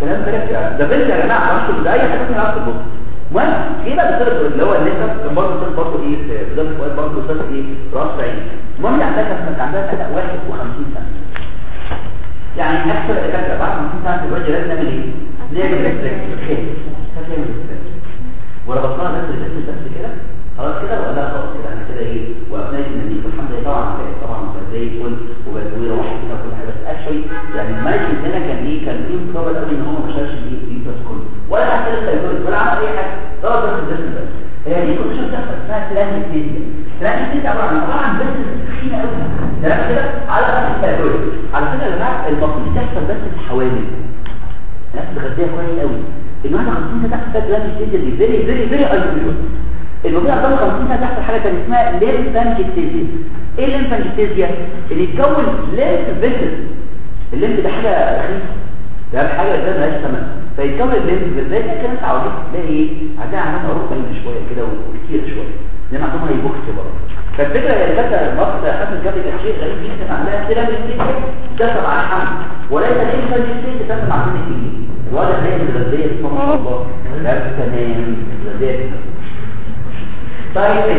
كلام يعني ده بنت يا جماعة معرفش ده اي حاجة فيها عرفت البص المهم في بقى بتصير اللي هو النسب كان برضه بتصير برضه إيه في برضه بتصير إيه راس عين المهم اللي عندها كانت عندها سنه 51 سنة. يعني أكثر الدكاتره بعد 50 سنه دلوقتي لازم نعمل إيه؟ نعمل ريستريكشن وربطناها بس بس بس كده خلاص كده؟ ولا خلاص كده. إحنا كده إيه؟ وقفنا النتيجه الحمد لله طبعا طبعا زي الفل وبدوي روح كده وكل حاجة. بس أكشلي يعني المايكل هنا كان إيه؟ كان إيه مقابل قوي إن هو ما شالش الايه الفيتوس كله. ولا حتى يقول ولا عمل أي حاجة. ضرب بس الجسم بس. هي دي كونديشن بتحصل اسمها بلانكتيزيا بلانكتيزيا عبارة عن عبارة عن بس تخينة قوي على الثيرويد على فكرة يا جماعة المفروض تحصل بس في الحوامل الناس بتغذيها كويس قوي. النهارده 50 سنه تحت بلانكتيزيا دي فيري فيري فيري ايزوليوت الموضوع ده 50 سنه تحت حاجة ثانية اسمها ليمفانكتيزيا إيه الليمفانكتيزيا اللي يتكون ليمف فيسل الليمف ده حاجة رخيصة. ده حاجة ده مالهاش ثمن فيتكون الليمف فيسل زي كده انت عاوزين تلاقي إيه عندها عندها أوروبا شوية كده وكتير شوية. ما عندهم هيبوكس برضه. فالفكرة هي فكره مصر حسن جابت شيء غريب جدا عندها كده بالستيكه دخل مع الحمل وليس الليمفانكتيزيا دخل مع كل الجديد الوضع هي الغذائيه ما الله. لا تمام. غذائيه طيب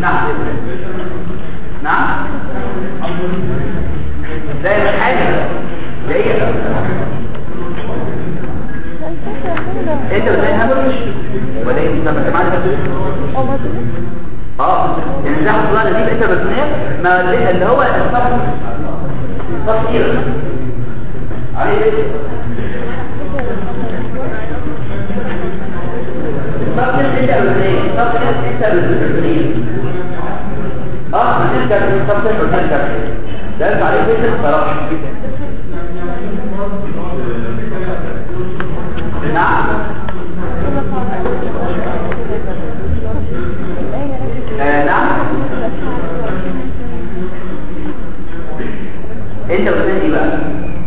نعم. نعم. زي ما حاجة زي انت بتلاقي هبرش ولا إيه أنت بتسمع لي آه يعني زي حصل لنا دي إنت بتنام ما اللي هو اسمه تصوير عليه إيه طب إنت بالليل طب إنت بالليل آه هنرجع للصفحه ونرجع ده عليه بيت الصراحه نعم آه نعم انت بتقول إيه بقى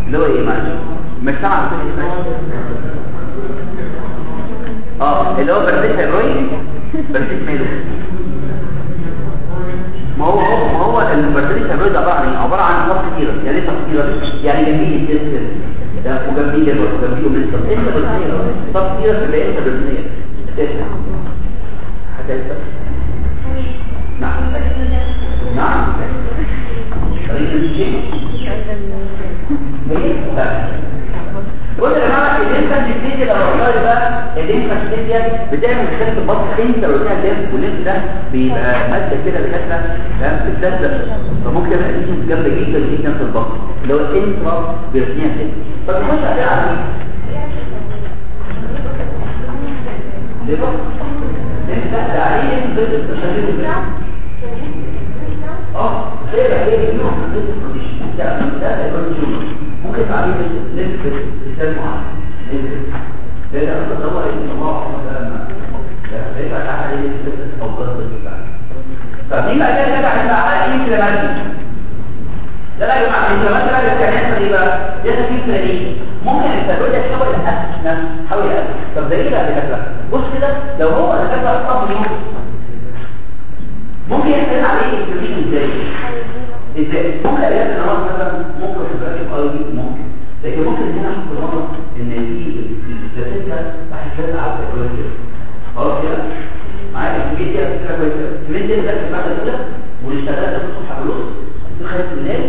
اللي هو إيه معلش بتقول إيه آه اللي هو برسيت الروي برسيت ميلو ما هو ما هو البرسيت الروي ده إيه عباره عن خط كتيره يعني إيه خط كتيره يعني جنبيه الجسم ده وجنبيه ده وجنبيه من انت برسيت خط كتيره تبقى انت برسيت تسمع هتسمع نعم نعم طريق الشيء قلت يا جماعة الليمفانكتيزيا لو والله بقى الليمفانكتيزيا بتعمل خلف البطن. انت لو فيها الليمف والليمف ده بيبقى مادة كده بتاعتها فاهم بتلزق فممكن يبقى ليجن جامده جدا جدا في البطن. اللي هو انترا بيرنيا طب نخش عليها على؟ ليه بقى؟ انت ده انت آه ده ده ده ده ده يبقى فدي بقى كده إيه كده مثلا ده يا جماعة أنت مثلا الكناسة دي بقى دي خفيف تاني ممكن الفلويد يتحول لأسف نفسه يتحول لأسف طب ده إيه بقى كده بص كده لو هو الكتلة أصلا يوم ممكن يحصل عليه انفلاميشن إزاي إزاي؟ ممكن الاقي ان هو مثلا ممكن في اي دي ممكن. لكن ممكن هنا أحط نظر إن في الستة بحثات على كده خلاص كده؟ معايا؟ الكميه دي فكره كويسة. الكميه دي ده في الماده الاولى ونشتغلها في الصفحه بالنص في خيط الناس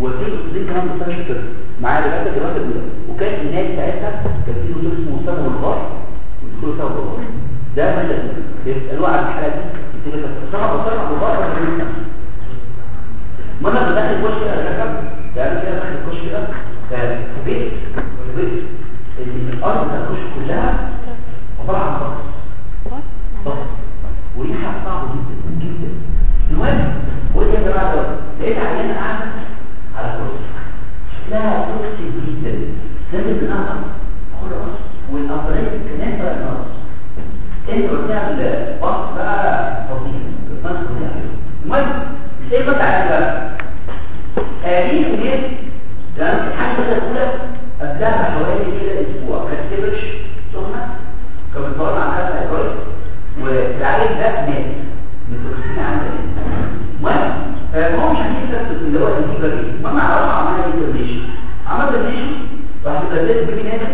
وفي اكسجين كمان مستشفى كده. معايا الجامعة الأولى. وكانت الناس ساعتها كان في دكتور اسمه مصطفى والغار والدكتور سامي والغار ده ماده بيسالوه على الحاله دي يبقى الصفحه بصفحه والغار ده ما أنا بدخل الكوش كده الرقم يعني كده داخل الكوش كده فوجئت فوجئت إن الأرض بتاع كلها عبارة عن ضغط وريحه صعبة جدا جدا. المهم قلت يا جماعة ده؟ لقيت عيانه قاعدة على كرسي شكلها توكسيك جدا. لازم نعرف خلاص والأفراد كمان بقى انت بتعمل بص بقى فظيع بتنصر المهم إيه بقى على بقى هذه الحاجة الاولى قبلها حوالي كده أسبوع كانت تبرش سخنه كانت بتطلع عنها كويس والعيل ده مات من توكسين عنده المهم فهو مش هنقدر اللي هو الفيبر إيه المهم عرفها عملها انترنيشن عمل انترنيشن راح تبدل بيبي نازل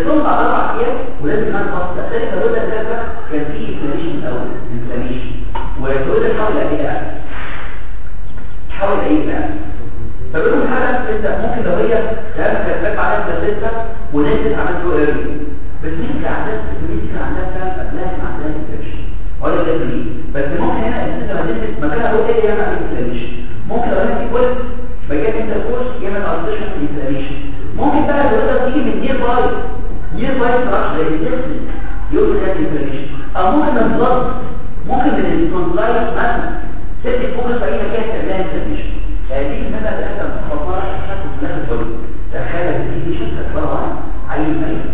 يطلع بعد أربع أيام ولازم نعرف تختلف الرد الدكاتره كان في انفلاميشن الأول انفلاميشن لك حاول إيه حاول إيه بقى؟ فبيقول حاجة أنت ممكن لو هي كانت كانت عليها ثلاثة ونزلت عملت له ايرلي بس مين اللي عندها فعلا قبلها كان عندها انفلاميشن ولا ده ليه؟ بس ممكن هنا الست لما تنزل مكانها هو إيه؟ يعمل انفلاميشن ممكن لو هنا في كل مكان انت الكورس يعمل ارتيشن انفلاميشن ممكن بقى الولاده تيجي من نير باي نير باي فراش زي الجسم يقول لك انفلاميشن أو ممكن البلد ممكن من الكونتلايت مثلا. ست فوكس في اي مكان تعملها انفلاميشن دي مثلا بتحصل في تشكل في نفس الدول تخيل دي شكل عن عين ميت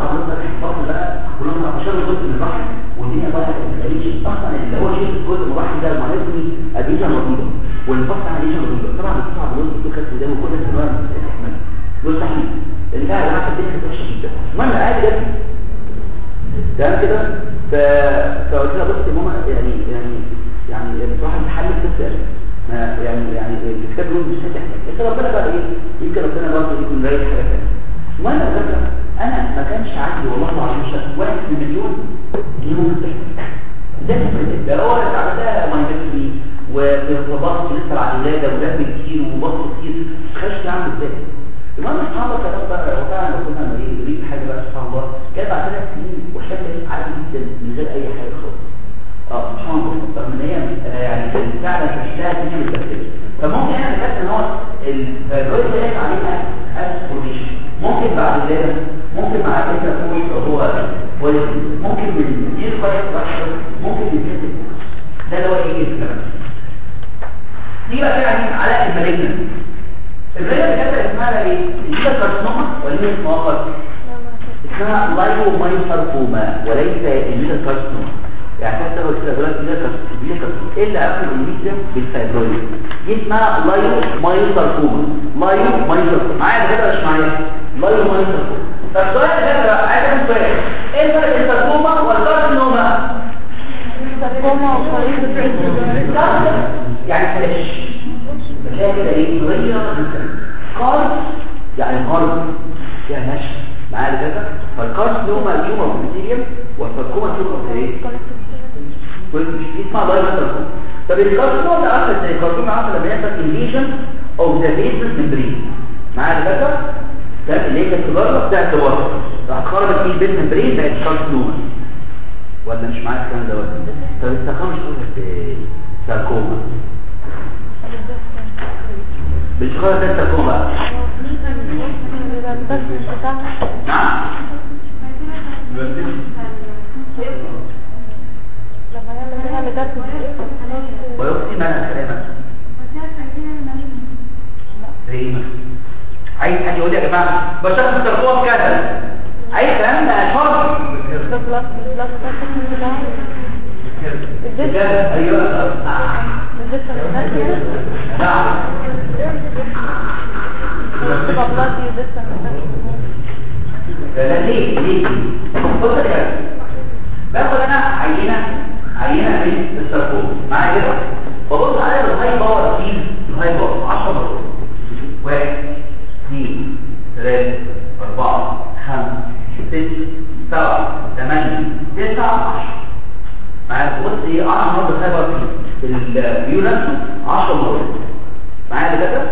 على نظر البطن بقى كلهم عشان جزء من الرحم والدنيا بقى الانفلاميشن أصلا اللي هو شيء الجزء من الرحم ده معناته ابيجا رهيبه والبطن عليه رهيبه طبعا بتطلع بنص كده خدت قدامه كل السنوات الاحتمال مستحيل اللي قاعد معاك الدنيا وحشه جدا المهم عادي جدا تمام كده؟ ف فقلت لها بصي ماما يعني يعني يعني بصراحه الحل بتسال يعني يعني الكتاب بيقول مش هتحتاج انت ربنا بقى إيه؟ يمكن ربنا برضه يكون رايح حاجة ثانية المهم فكره أنا ما كانش عندي والله العظيم شك واحد في مليون جنيه ده ده هو اللي عملها مايندفري وارتباط لسه على الولاده ودم كتير وبط كتير. خش يعمل إزاي؟ المهم أصحابك يا رب بقى وفعلا لو كنا نريد حاجة بقى سبحان الله جت بعد ثلاث سنين وحته عادي جدا من غير أي حاجة خالص. آه سبحان الله رغم ان هي يعني فعلا تشتغل فيها بالبكتيريا فممكن أنا فكرت إن هو الفيروس اللي قايل عليها اسفورميشن ممكن بعد الولاده ممكن مع الانتر فويس هو بوليسي ممكن من دير كويس رشر ممكن من ده اللي هو إيه الكلام. دي بقى يعني على الرئة بكتب اسمها إيه؟ دي carcinoma ولا هي اسمها خالص؟ اسمها leiomyosarcoma وليس ال meta carcinoma يعني حتى لو كده دلوقتي ال meta carcinoma الا اخر ال meta بال fibroid دي؟ اسمها leiomyosarcoma leiomyosarcoma معايا كده مش معايا. لايومايوساركوما فالسؤال ده بقى عايز سؤال. إيه بين ال sarcoma وال carcinoma؟ ساركوما وخليط يعني فلاش بتلاقي كده إيه صغيره جدا كارس يعني هارد فيها نشف معايا كده فالكارس نوما تيومر بكتيريا والساركوما تيومر إيه اسمها لايف ساركوما طب الكارسنوما ده عارفه إزاي الكارسنوما عارفه لما يحصل انفيجن اوف ذا بيسز ممبرين معايا كده ده اللي هي تجرب بتاعت الوسط راح خرجت فيه البيت ممبرين بقت كارسنوما ولا مش معايا الكلام ده طب الساركوما مش إزاي ساركوما بالشخص ده ساركوما بقى نعم. ويقصي معنى كلامك زي ما عايز حد يقول يا جماعة بشخص الساركوما بكذا عايز كلام ده شرط أيوه. نعم. يا جماعة باخد أنا عينه عينه من الساركوما معايا كده ببص عليها بال high power field ال high power 10 مرات واحد اثنين ثلاثة أربعة خمسة ستة سبعة ثمانية تسعة عشرة معايا بص إيه 10 مرات ال high power field نفسه 10 مرات معايا كده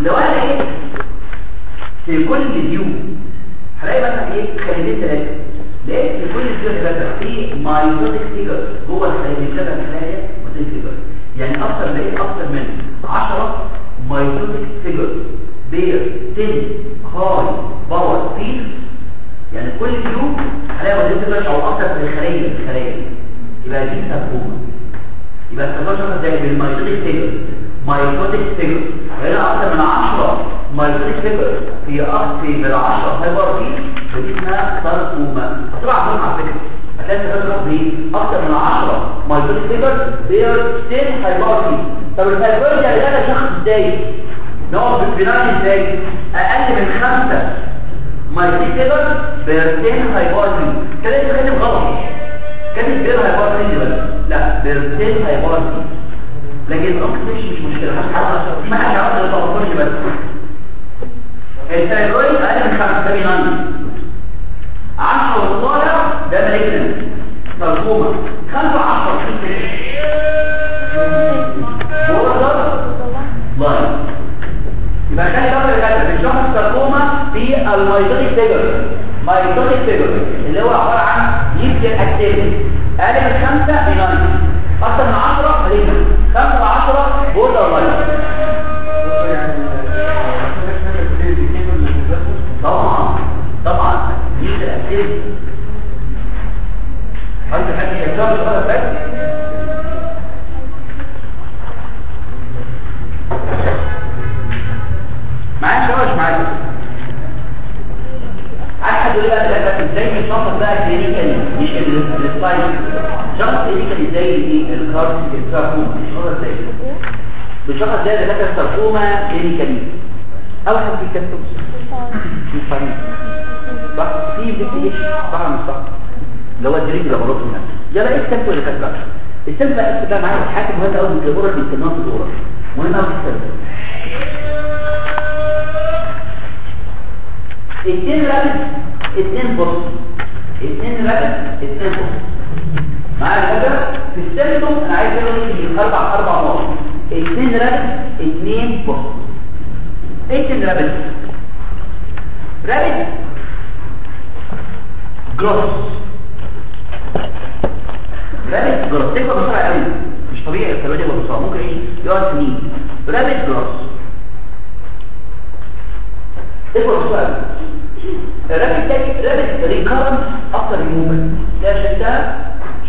لو أنا إيه؟ في كل view هلاقي مثلا إيه؟ خليتين ثلاثة لقيت في كل view ثلاثة في mitotic figure. جوه الخليتين ثلاثة خلايا mitotic figure. يعني أكتر لقيت أكتر من 10 mitotic figure. per 10 high power field يعني كل view هلاقي mitotic figure أو أكتر من الخلية الخليه يبقى دي ساركوما يبقى الساركوما زي بال mitotic figure mitotic figure هنا أكتر من 10 mitotic figure في أكتر من 10 هايبر دي ودي اسمها ساركوما هتطلع عندهم على فكره هتلاقي الفيجر دي أكتر من 10 مايوتيك فيجر بير 10 هايبر دي طب الهايبر دي هيلاقي شخص إزاي؟ نوع بناء إزاي؟ أقل من 5 مايوتيك فيجر بير 10 هايبر دي كده تخلي غلط. كانت بير هايبر دي بس لا بير 10 هايبر دي لكن الأمر مش مش مشكلة. ما حد يعرف يتوقفش بس الثايرويد أقل من خمسة ده بيناني عشرة وطالع ده خمسة عشرة بوردر لاين يبقى خلي بالك يا جدع بنشوف الترجمة في المايتونيك فيجر مايتوتيك فيبرز اللي هو عبارة عن يبقى اكتيفيتي أقل من خمسة بيناين أكثر من عشرة malignant خمسة ل 10 borderline طبعا. طبعا. يبقى activity هل يقول بقى دلوقتي إزاي نشخص بقى clinically مش ال slide شخص كلينيكالي إزاي الكارت الكاركوما هو إزاي بنشخص إزاي دكاتره الساركوما كلينيكالي اول حاجة في كاتب في فاهم صح في انفستيجيشن صح مش صح اللي هو الدريج لابوراتوري يلا إيه الكاتب اللي كاتبه السلف بقى ده معايا حاجة مهمه قوي في الدوره اللي بنسميها في الدوره مهمه قوي في السلف اتنين رابط اتنين بص اتنين rapid اتنين post معايا كده في ال symptom أنا عايز أقول أربع أربع نقط اتنين rapid اتنين post إيه اتنين rapid rapid growth rapid growth تكبر بسرعة قوي. مش طبيعي. الكلام ده بسرعة. ممكن إيه؟ يقعد سنين. rapid growth تكبر بسرعة قوي الرابط تاني رابط ريكارنت أكتر من ده ده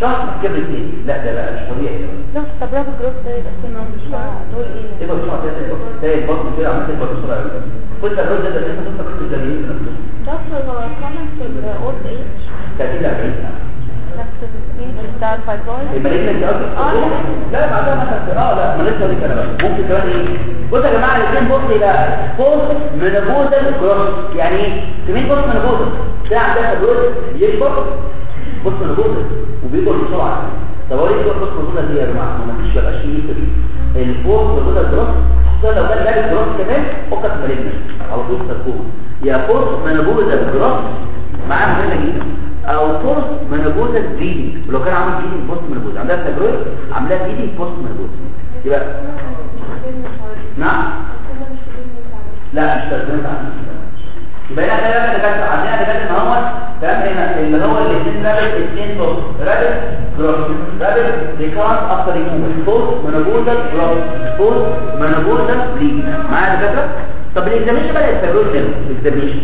شخص كبر تاني لا ده لا مش طبيعي ده لا طب رابط جروب ده يبقى اسمه مش دول إيه تبقى بسرعة كده تلاقي البطن كده عمال تكبر بسرعة قوي كل الرز ده ده انت تفكر في الجليد دكتور هو كمان في ايج 30 40 سنه نفس آه لا آه ما دي كلام ممكن كمان إيه بصوا يا جماعة الاثنين بص يبقى بوست منابوزال كروس يعني إيه كمين بوست منابوزال ده عندها فبروز يكبر بوست منابوزال وبيكبر بسرعة طب لك بوست منابوزال دي يا جماعة ما فيش بقاش فيه البوست منابوزال كروس خصوصا لو كان لابس كروس كمان فقط مالين على طول تركوه يا بوست منابوزال كروس معاه مهمه جدا أو بوست منابوزال بريدنج ولو كان عامل بريدنج بوست منابوزال عندها فبروز عاملاه bleeding postmenopausal يبقى نعم؟ لا مش ترجمة يبقى هنا بقى دكاترة عندنا دكاترة إن هو تمام هنا اللي هو الاثنين رابط اثنين بوست رابط جروس رابط ريكارد افتر ريموفل بوست منابوزال جروس بوست منابوزال بريدنج معايا دكاترة؟ طب ال examination بقى ال fibroid ده ال examination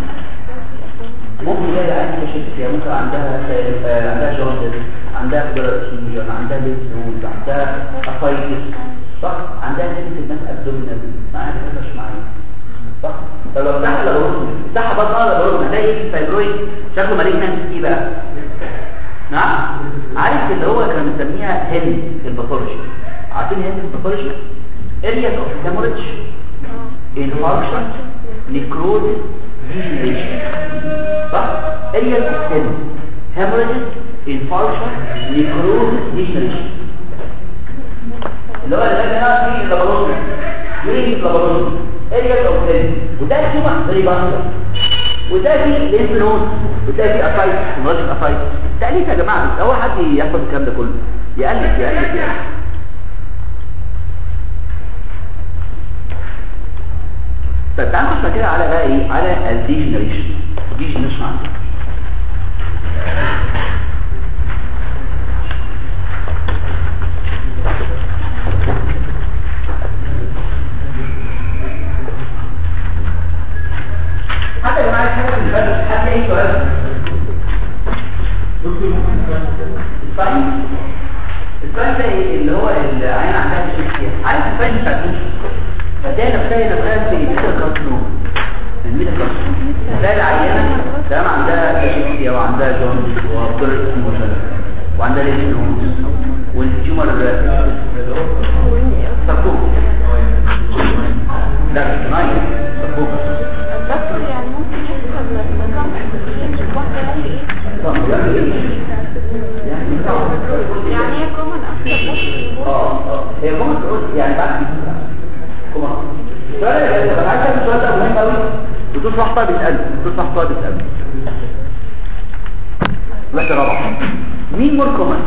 ممكن يلاقي كشفت فيها. ممكن عندها آه، عندها جوندس عندها فيبرال فيوجن عندها ليزنوز عندها افايتس صح؟ عندها نفس الماس ابدومينال معاها مش معايا صح؟ طب لو تحت لابروز تحت بطن لابروز هتلاقي فايبرويد شكله مالجنانت إيه بقى. نعم؟ عارف اللي هو كنا بنسميها هن في الباثولوجي. عارفين هن في الباثولوجي؟ اريا اوف هيموريدج انفاركشن ديجنريشن صح اريا اوف هن هيموريدج انفاركشن نيكروز ديجنريشن اللي هو اللي هنا في اللابروز مين اريا اوف هن وده تيومر زي بانجر وده في لينف نود وده في افايت ونوجك افايت تأليف يا جماعة هو حد يحفظ الكلام ده كله يألف يألف يألف طيب تعال نخش كده على بقى إيه؟ على الديجنريشن ديجنريشن عندك. حتى يا جماعة اللي الفاين ده إيه؟ اللي هو العين عندها تشكيل عارف الفاين بتاع هتلاقي نفسها نفسها في الميتر كارسنوم تلاقي العينه تمام عندها تشكيل وعندها جون وبرد موشن وعندها ليجنوز والتيومر ساركوما لا نايم ساركوما الدكتور يعني ممكن يحصل اكسجين واحدة إيه يعني هي كومن أكتر آه آه. هي كومن يعني بعد أنا عايز اسال صح طيب طيب بس رابع مين مور كومن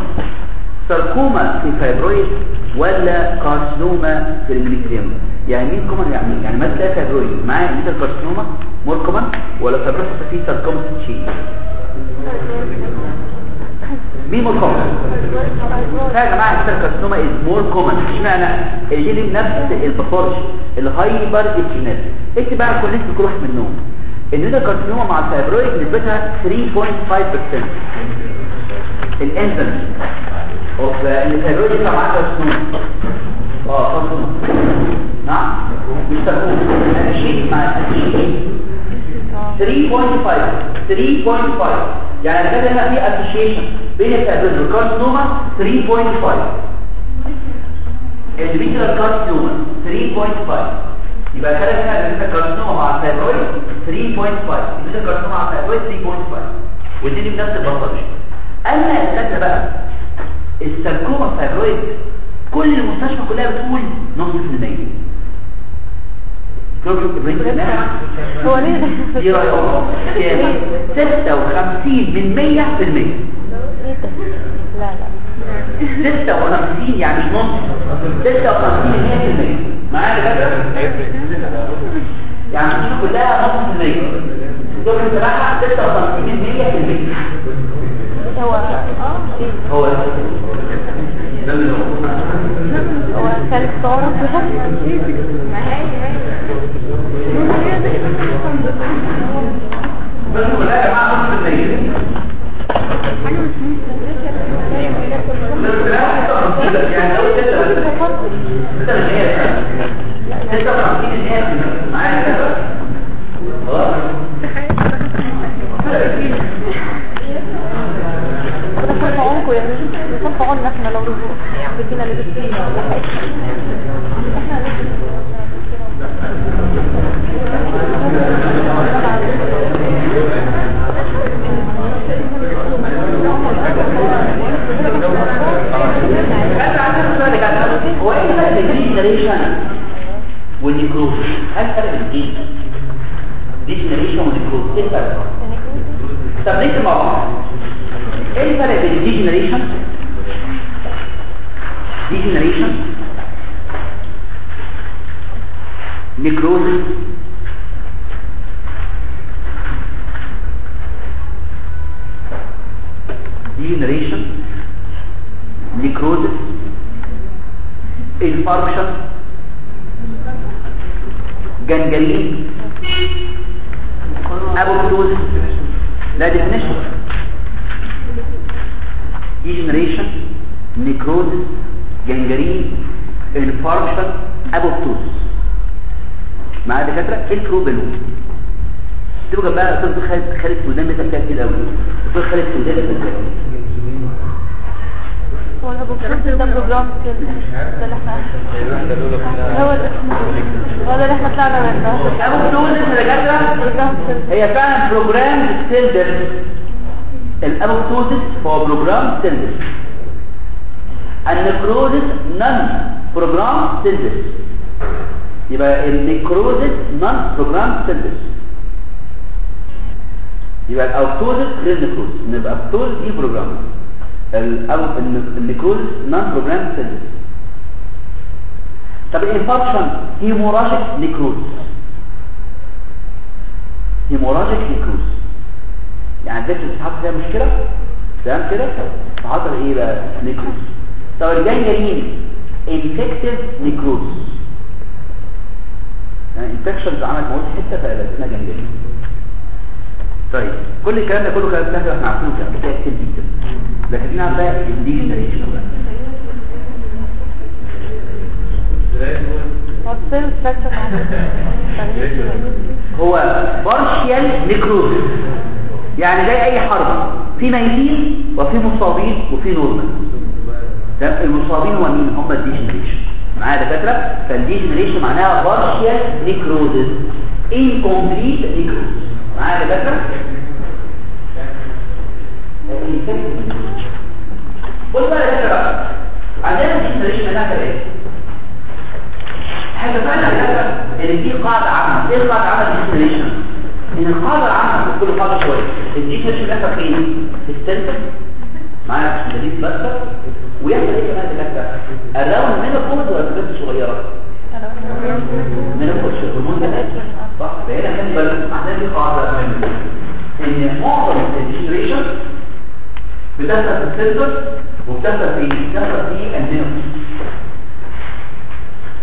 ساركوما في الفايبرويد ولا كارسينوما في الميليكريم يعني مين كومن يعني؟ يعني ما تلاقي فايبرويد معاه مثل كارسينوما مور كومن ولا فايبرويد في ساركوما شيء مين مور كومن يا جماعة السيل كارسينوما از مور كومن إشمعنى؟ الجين نفس الباثولوجي الهايبر الجينات اكتب بقى اسم كل واحد منهم. النيدا كارسينوما مع الفايبرويد نسبتها 3.5% الانزيم أوف الفايبرويد يطلع معاه كارسينوما آه كارسينوما نعم. مش تكون شيء مع 3.5 3.5 يعني كده هنا في association بين ال fibroid وال carcinoma 3.5 ال endometrial carcinoma 3.5 يبقى كده هنا ال endometrial carcinoma مع ال fibroid 3.5 ال endometrial carcinoma مع ال fibroid 3.5 والاثنين بنفس ال pathology أما الثلاثه بقى ال sarcoma ال fibroid كل المستشفى كلها بتقول نص في المية. هو ليه؟ دي رأيهم كام 56 من 100 في المية إيه؟ لا لا 56 يعني نص 56 من 100 في المية معايا كده يعني مش كلها نص في المية دول بصراحة 56 من 100 في المية هو آه إيه هو ده اللي هو هو ثالث طارق ما هي هي بس كلها يا نص في المية يعني لو بس ستة من هي ستة وخمسين من هي معايا كده خلاص في عونكم يا يكون في عوننا إحنا لو رجوع بدينا اللي بتسيبنا ولا حاجة إحنا بين ال degeneration وال necrosis هل فرق بين degeneration وال necrosis إيه الفرق طب نكتب مع بعض إيه الفرق بين ال degeneration degeneration necrosis infarction؟ gangrene أبو بتوز لا ديهنشن ديجنريشن نيكروز؟ جنجلين الفرشة؟ أبو بتوز مع الدكاتره كترة إيه الكروبلو تبقى بقى خالف خالف مدامة كده كده اولي خالف مدامة كده هي فعلا programmed cell death ال apoptosis هو programmed cell death ال necrosis non programmed cell death يبقى ال necrosis non programmed cell death يبقى ال apoptosis غير ال necrosis يبقى ال apoptosis دي programmed الأو- الن- ال necrosis non programmed cell death طب ال infarction hemorrhagic necrosis hemorrhagic necrosis يعني الدكتور بتتحط فيها مشكلة؟ تمام كده؟ فحصل إيه بقى؟ necrosis طب ال gangrene infective necrosis يعني infections عملت موت حتة اسمها gangrene طيب كل الكلام ده كله كلام سهل إحنا عارفينه كده. كده كتير بقى هو partial necrosis يعني زي أي حرب. في ميتين وفي مصابين وفي normal. ده المصابين هو مين؟ هم ال degeneration معايا دكاترة؟ فال degeneration معناها partial necrosis incomplete necrosis معايا دكاترة؟ بص بقى يا دكاتره عندنا الديجنريشن هناك إيه حاجة فعلا هذا ان في قاعدة عامة إيه القاعدة العامة للديستريشن ان القاعدة العامة في كل قاعدة شوية الديستريشن الآخر فين في السنتر معايا مش مدينة بس ويعمل إيه كمان الدكاتره الراوند مينوبوز ولا بنت صغيره مينوبوز الهرمون ده صح بقينا كان بل عندنا دي قاعدة مهمه ان معظم ال degeneration بتحصل في ال center وبتحصل في بتحصل في ال menopause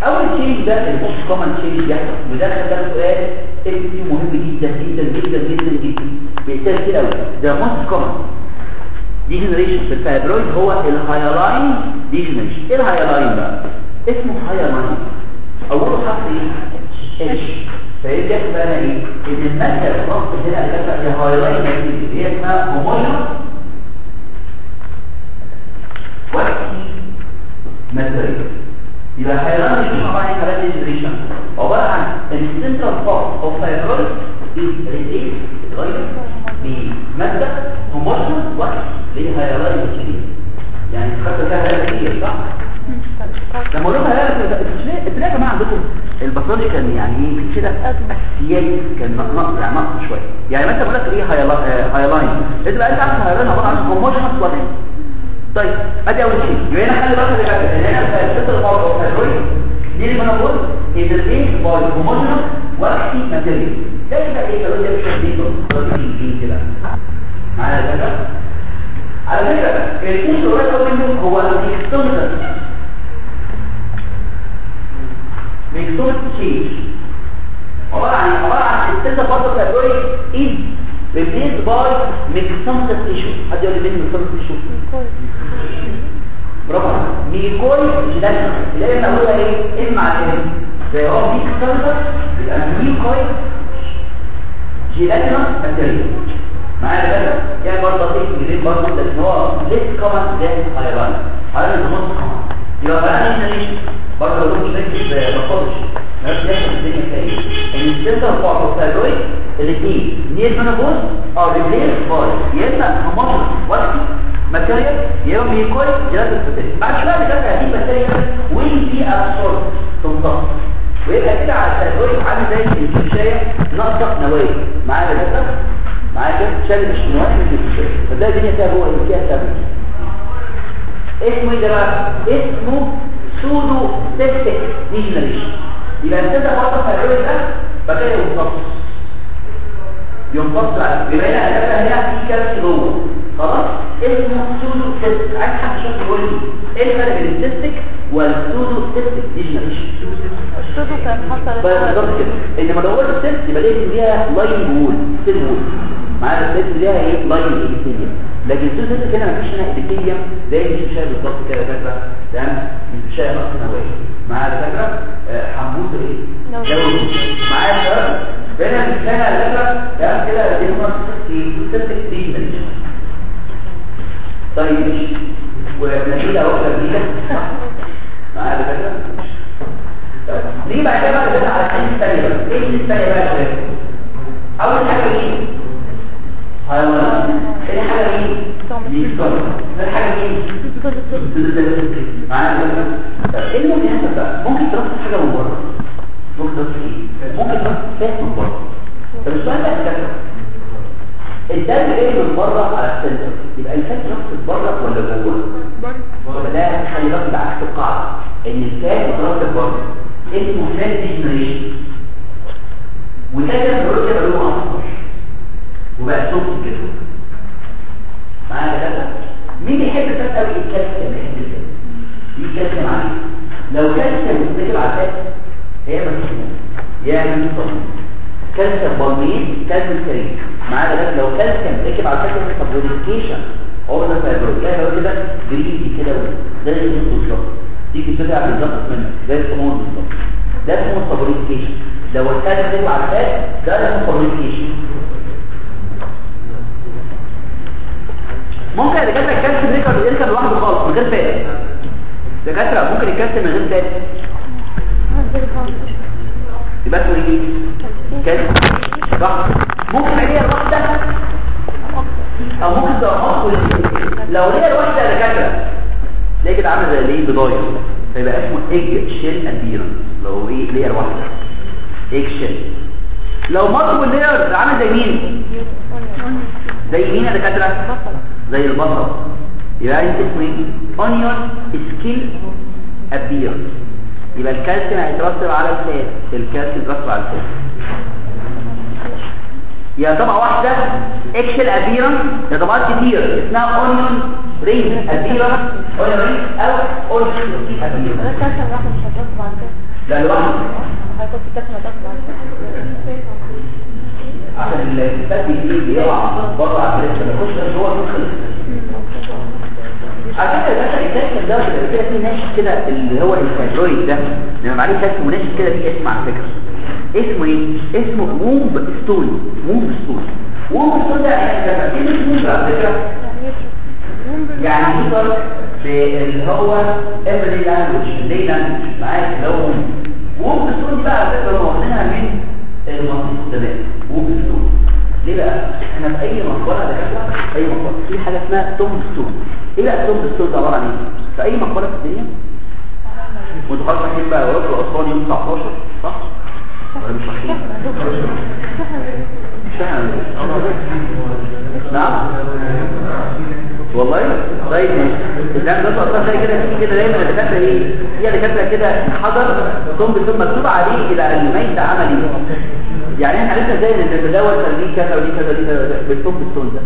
أول شيء ده ال most common شيء بيحصل وده ده سؤال اسمه مهم جدا جدا جدا جدا جدا. بيحتاج كتير قوي ده most common degeneration في ال fibroid هو ال hyaline degeneration إيه ال hyaline بقى؟ اسمه hyaline أوله حرف إيه؟ H فايه جت بقى إيه؟ إن الماده الخاص هنا اللي هي hyaline هي اسمها homogeneous waxy material يبقى مش عباره عن حالات degeneration عباره عن ال central part of fibroid is replaced اتغير بماده هي hyaline material يعني خدت فيها كتير صح لما لكم هلا أنتوا يا جماعة عندكم كان يعني إيه كده اساسيات كان نقص نقص شوية يعني مثلا بقول لك إيه hyaline انت بقى انت عارف hyaline عباره عن homogeneous waxy طيب أدي أول شيء. يبقى هنا خلي بالك يا جماعة هنا ال center part of fibroid دي اللي أنا بقول replaced by homogeneous waxy material ده كده إيه؟ لو ده مش دي كده معايا كده. على فكرة. الكيس اللي قريب منه هو الاكسترنال ميكسوت تشينج عبارة عن عبارة عن السنتر بارت اوف فايبرويد replaced by mixed tissue حد يقول لي مين mixed tissue برافو ميكوي جيناتيك اللي إحنا نقولها إيه اسمع كده زي هو ميك سنتر يبقى ميكوي جيناتيك ماتيريال معايا كده يعني برضه بسيط جديد برضه بس هو ليس كومن ذات هايلاين هايلاين نص كومن بقى إحنا برضه فاكر ما بطلش نفس يحصل الدنيا فيها ان السنتر بتاع الثايرويد الاثنين نير منابوز أو ريبليس باي يا إما هوموجينوس وقتي ماتيريال يا إما ميكوي جيلاتين ماتيريال بعد شوية بتبقى هذه الماتيريال وين في ابسورب تنضغط ويبقى كده على الثايرويد عامل زي الفشايه ناقصه نوايا. معايا يا معايا كده؟ شال مش مش الفشايه فتلاقي الدنيا فيها جوه فيها ثابت اسمه إيه ده بقى اسمه سودو سيستيك ديجنريشن يبقى السيده برضه الثايرويد ده؟ ينقص ينقص على يبقى هنا هنا هنا في كارت جوه. خلاص؟ اسمه سودو سيستيك عايز حد يشوف يقول لي إيه الفرق بين ال cystic وال pseudocystic degeneration ال pseudo كان حصل بالظبط كده. إنما لو قلت ال cyst يبقى ليها lining wall؟ cell wall. معانا ال cyst ليها إيه؟ lining. epithelium لكن ال pseudocystic هنا مفيش هنا epithelium زي مش شايف بالظبط كده فاكرة. تمام؟ مش شايف أصلا نوايا معايا فاكرة؟ حموس إيه؟ لو معايا الشباب هنا مش هنا فاكرة. تمام كده؟ دي في cystic degeneration طيب ماشي ونتيجه واحدة جديده معايا فاكرة؟ نيجي بعد كده بقى على الحته الثانية بقى. إيه الثانية بقى يا شباب أول حاجة مين حيوان ثاني حاجة مين بيكتر ثالث حاجة مين معايا إيه اللي بيحصل بقى ممكن ترصد حاجة من بره ممكن ترصد إيه ممكن ترصد فات من بره طب السؤال ده كده الدم جاي من بره على السنتر يبقى الفات رصد بره ولا جوه بره لا خلي بالك ده عكس القاعده ان الفات يترصد بره اسمه فات ديجنريشن وده كان كده لونه اصفر وبقى صوت كده معايا كده مين بيحب الفات قوي الكالسيوم بيحب الفات كالسيوم عليه لو كالسيوم بيتكل على الفات هي مسموم يا من طبيب كالسيوم بالمين كالسيوم كريم معايا كده لو كالسيوم ركب على الفات فابريكيشن هو ده فايبرويد كده كده جريدي كده ده اللي اسمه بالظبط تيجي تطلع بالظبط منك زي الهرمون بالظبط ده اسمه فابريكيشن لو الفات ركب على الفات ده اسمه فابريكيشن ممكن الدكاتره الكالسيوم ريكارد يركب لوحده خالص من غير فات دكاترة ممكن الكالسيوم من غير فات يبقى اسمه إيه؟ كالسيوم صح. ممكن هي الواحدة. أو ممكن تبقى لو هي الواحدة دكاترة. ده كده عامل زي الايه بضايه فيبقى اسمه إيج شيل ابيرنس لو إيه لير واحدة إيج شيل. لو مطلب اللير عامل زي مين؟ زي مين يا دكاترة؟ زي البصل. يبقى انت اسمه إيه اونيون سكين ابير يبقى الكالسيوم هيترسب على الفات. الكالسيوم يترسب على الفات. يا طبقة واحدة اكشل ابيرا يا طبقات كتير. اسمها اونيون رينج ابيرا اونيون رينج أو اونيون سكين ابيرا لا لوحده هيكون في كاسة ما تقف بعد كده عشان الفات دي بيقع بره على الفريش لما يخش جوه يدخل على فكره ده كده فيه ناشف كده اللي هو الفايبرويد ده. لما عليه كالسيوم ناشف كده ليه اسم على فكرة. اسمه إيه؟ اسمه مومب ستون. مومب ستون. مومب ستون ده يعني مومب على فكرة. يعني يقدر اللي هو everyday language day language معاك اللي هو مومب ستون بقى على فكرة واخدينها من المنطق الدماغ ستون ليه بقى؟ إحنا في أي مقبره دكاتره أي مقبره في حاجة اسمها توم ستون إيه بقى توم ستون ده عبارة عن إيه؟ في أي مقبره في الدنيا؟ خلاص رايحين بقى؟ اوروبا واطفال يوم 19 صح؟ ولا مش رايحين مش نعم؟ والله؟ طيب. الكلام ده أصلا زي كده في كده. دايما الدكاتره إيه؟ هي دكاتره كده حجر ثم ثم مكتوب عليه إلى الميت عملي. يعني إحنا إزاي ان التداول كان ليه كذا ودي كذا ودي كذا بالثوم ستون ده.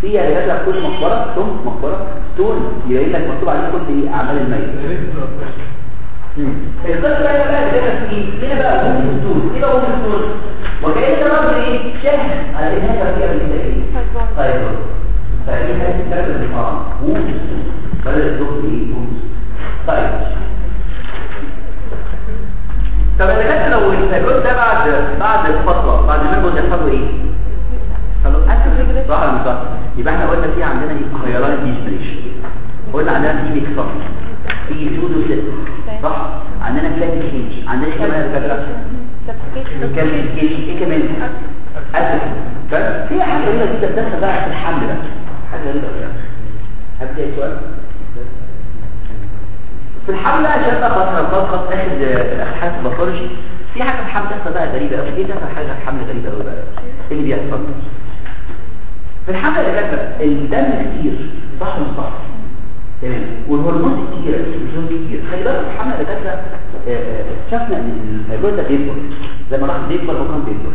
في دكاتره كل مقبرة ثوم مقبرة ستون يبين لك مكتوب عليه كل إيه أعمال الميت. القصة بقى بقى كده في هنا بقى بوم ستون إيه بقى بوم وكأن ده رجل إيه؟ شاهد على ان هذا فيها إيه؟ طيب. حاجة تكتب الفرع بوم بدل الدكتور إيه بوم طيب. طب إذا كانت لو الفيروس ده بعد بعد فتره بعد ما يبقى يحصل له إيه؟ قالوا اكل صح ولا مش صح يبقى إحنا قلنا في عندنا إيه؟ خيارات ديجنريشن قلنا عندنا في ميكسر في جودو ست صح؟ عندنا فلات كيج؟ عندنا إيه كمان الفكرة كان كيج. إيه كمان؟ اسف في حاجة غريبه جدا بتدخل بقى في الحمل بقى غريبه كده هبدا السؤال في الحمل عشان بقى خلاص اخد اخد في ال pathology في حاجة في بتحصل بقى غريبة قوي إيه ده؟ حاجة في الحمل غريبة قوي بقى. إيه اللي بيحصل؟ في الحمل يا جماعة الدم كتير صح ولا صح تمام؟ والهرمونات كتير الهرمونات كتير خلي بالك الحمل يا جماعة شفنا إن ده بيكبر. زي ما راح بيكبر هو كان بيكبر.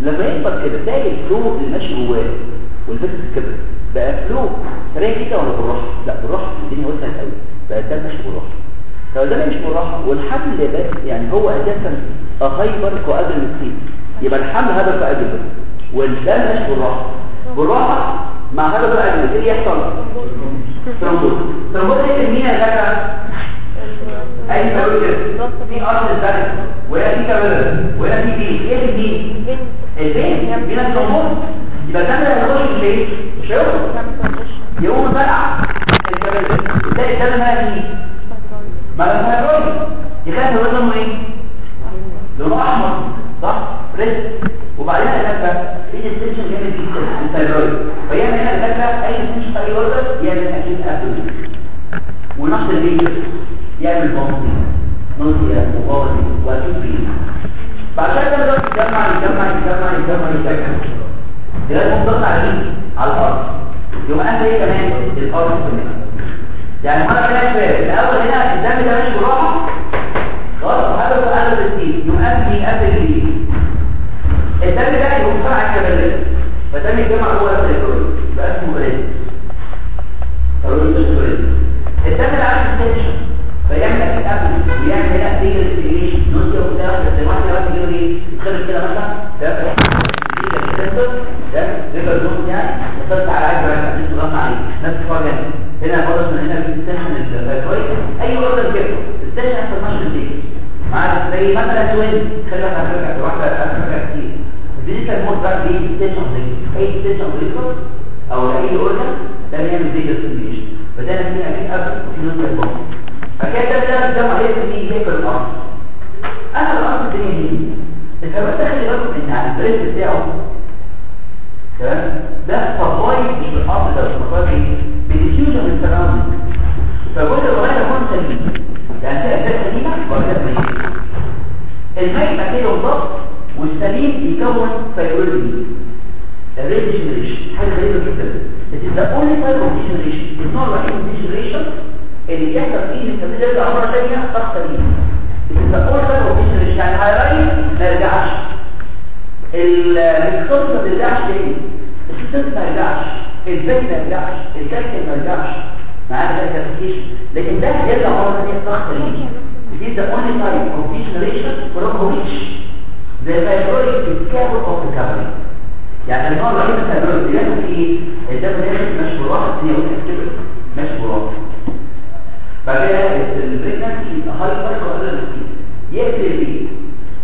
لما يكبر كده تلاقي ال flow اللي ماشي جواه والفيتس كبر بقى flow سريع كده ولا بالراحة؟ لا بالراحة الدنيا وسعت قوي. بقى الدم ماشي بالراحة. طب ده مش بالراحة. والحمل بس يعني هو أساسا hypercoagulable state يبقى الحمل هذا coagulable والدم ماشي بالراحة. بالراحة مع هذا coagulable إيه يحصل؟ ترومبوز ترومبوز إيه مين يا أي ترومبوز في أرض البلد ولا في كبد. ولا في بي إيه البي البين بين الترومبوز يبقى الدم هيخش البيت مش هيخرج. يقوم بقى. الكبد تلاقي الدم هنا مين ما لما هيروي يخاف يقول لهم إيه؟ لونه أحمر. صح؟ ريد وبعدين الدكه في ديستنشن جامد جدا الثايرويد فيعمل هنا الدكه أي ديستنشن في أي اوردر يعمل أكيد ابدومين ونقص الليجر يعمل بومبين نوزيا وغوزي واكيد بين بعد كده ده يتجمع يتجمع يتجمع يتجمع يتجمع دلوقتي مضغط على إيه على الأرض يوم اخر إيه كمان الأرض يعني مرة كده شوية الأول هنا الدم ده ماشي بالراحة خلاص وهذا هو أغلب الدين يقوم قبل قبل الدين الدم ده يقوم فرع كبلد فالدم يتجمع جوه قبل الكروي يبقى اسمه بريد مش الدم ده عارف التنشن فيعمل أكيد قبل ويعمل هنا تيجي الاستيميشن نوزيا وبتاع زي واحد دلوقتي يقول إيه كده مثلا ده ده ريفر نوز يعني على عجل رجع لسه ضغط عليه نفس الفرق هنا برضه من هنا في التنشن الفايبرويد أي اوردر كده التنشن احسن ماشي دي. معاك زي مثلا توين خلي بالك على فكرة واحدة افريقيا كتير. دي الموت بقى التنشن دي أي تنشن ريكورد أو أي اوردر ده بيعمل زي السيميشن فده فيها في أب وفي نوت البوم فكده ده ده هي في هيك الأرض. أنا الأرض الدنيا دي. الفيروس ده خلي ان على البريس بتاعه ده سبلاي مش بالارض ده سبلاي بالديفيوجن من السراوندنج فكل الولايات تكون سليمه يعني فيها أساس سليمه واساس ميت الميت كده بالظبط والسليم يكون فيبروزي الريد جنريشن حاجة غريبة جدا. Type of degeneration. النوع الوحيد من degeneration اللي بيحصل فيه التمرين يرجع مرة ثانية ضغط سليم اول حاجة مش يعني هيراي ما يرجعش. الميكروب ما بيرجعش تاني السيستم ما يرجعش ال fat ما يرجعش الكالسيوم ما يرجعش معانا ده calcification لكن ده يرجع مره ثانية ضغط سليم This is the only type of degeneration from which the fibroid is capable of recovery. يعني النوع الوحيد من ال fibroid بيعمل إيه؟ الدم داخل ماشي بالراحه هي وقفت كده ماشي بالراحه. بعد كده ال pregnancy hypercoagulable state.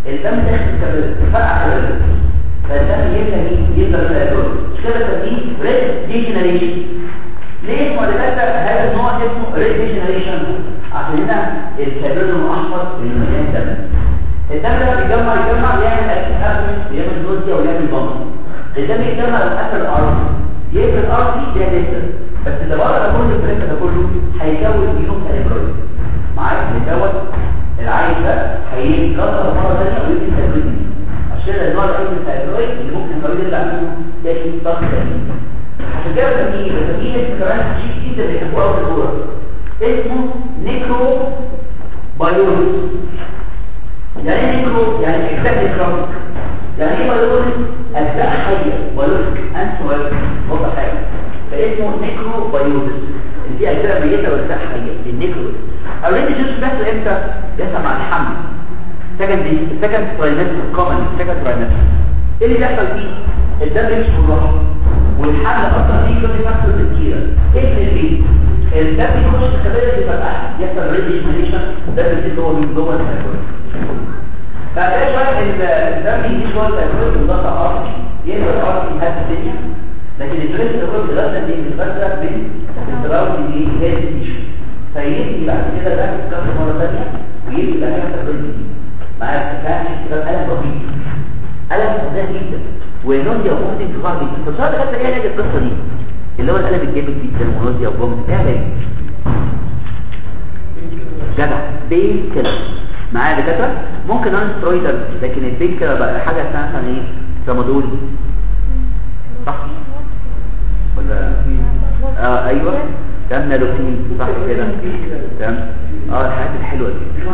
الدم داخل capillary فرقع capillary فالدم يملى مين؟ يملى الفibroid. مش كده بنسميه ريد ديجنريشن. ليه اسمه هذا النوع اسمه ريد ديجنريشن؟ عشان هنا الفيبرين الاحمر اللي مليان دم الدم ده بيجمع يجمع يعمل أكتئاب يعمل نوزيا ويعمل ضغط الدم يتجمع لقفل الأرض يقفل الأرض دي ده بس اللي بره ده كله البريك ده كله هيكون ميوم كاليبرويد معايا هيكون العيل ده هيتكسر مرة ثانية ويبقى كاليبرويد عشان النوع الوحيد من الكاليبرويد اللي ممكن الكاليبرويد يرجع منه تاني ضغط تاني. عشان كده بسميه بسميه كمان شيء جدا بيحبوه قوي في الكورة. اسمه نيكرو بايولوجي يعني إيه نيكرو يعني اكزاكتلي كرونيك يعني إيه بايولوجي اجزاء حية. بايولوجيك انت وضع حاجة. فاسمه نيكرو بايولوجي اللي دي اجزاء ميتة واجزاء حية. النيكرو أو ليه جوز بس إمتى بيحصل مع الحمل سكند دي سكند ترايمستر كومن سكند ترايمستر إيه اللي بيحصل فيه؟ الدم يمشي بالراحه والحمل أصلا فيه كل فاكتور كتيره إيه اللي الدم يخش الخلايا اللي فتحها يحصل ريديشنيشن ده اللي هو من جوه الفايبرويد فده شوية الدم يجي شوية الفايبرويد وضغط ارض يقدر الأرض يهد الدنيا. لكن الفريش الفايبرويد غدا دي بتبدا من التراوي دي هي التيشو. فيجي بعد كده ده يتكرر مرة ثانية ويجي بعد كده معايا كان اشتغال الم رهيب. ألم فظيع جدا. ونوديا وممكن كبار جدا فالسؤال ده إيه علاج القصة دي؟ اللي هو القلب الجامد جدا ونوديا وبوم إيه علاج جدع. بين كده معايا دكاترة؟ ممكن نون سترويدال لكن البين كده بقى حاجة اسمها مثلا إيه؟ tramadol صح؟ ولا آه أيوه. تمام نالوفين صح كده. تمام. آه الحاجات الحلوة دي.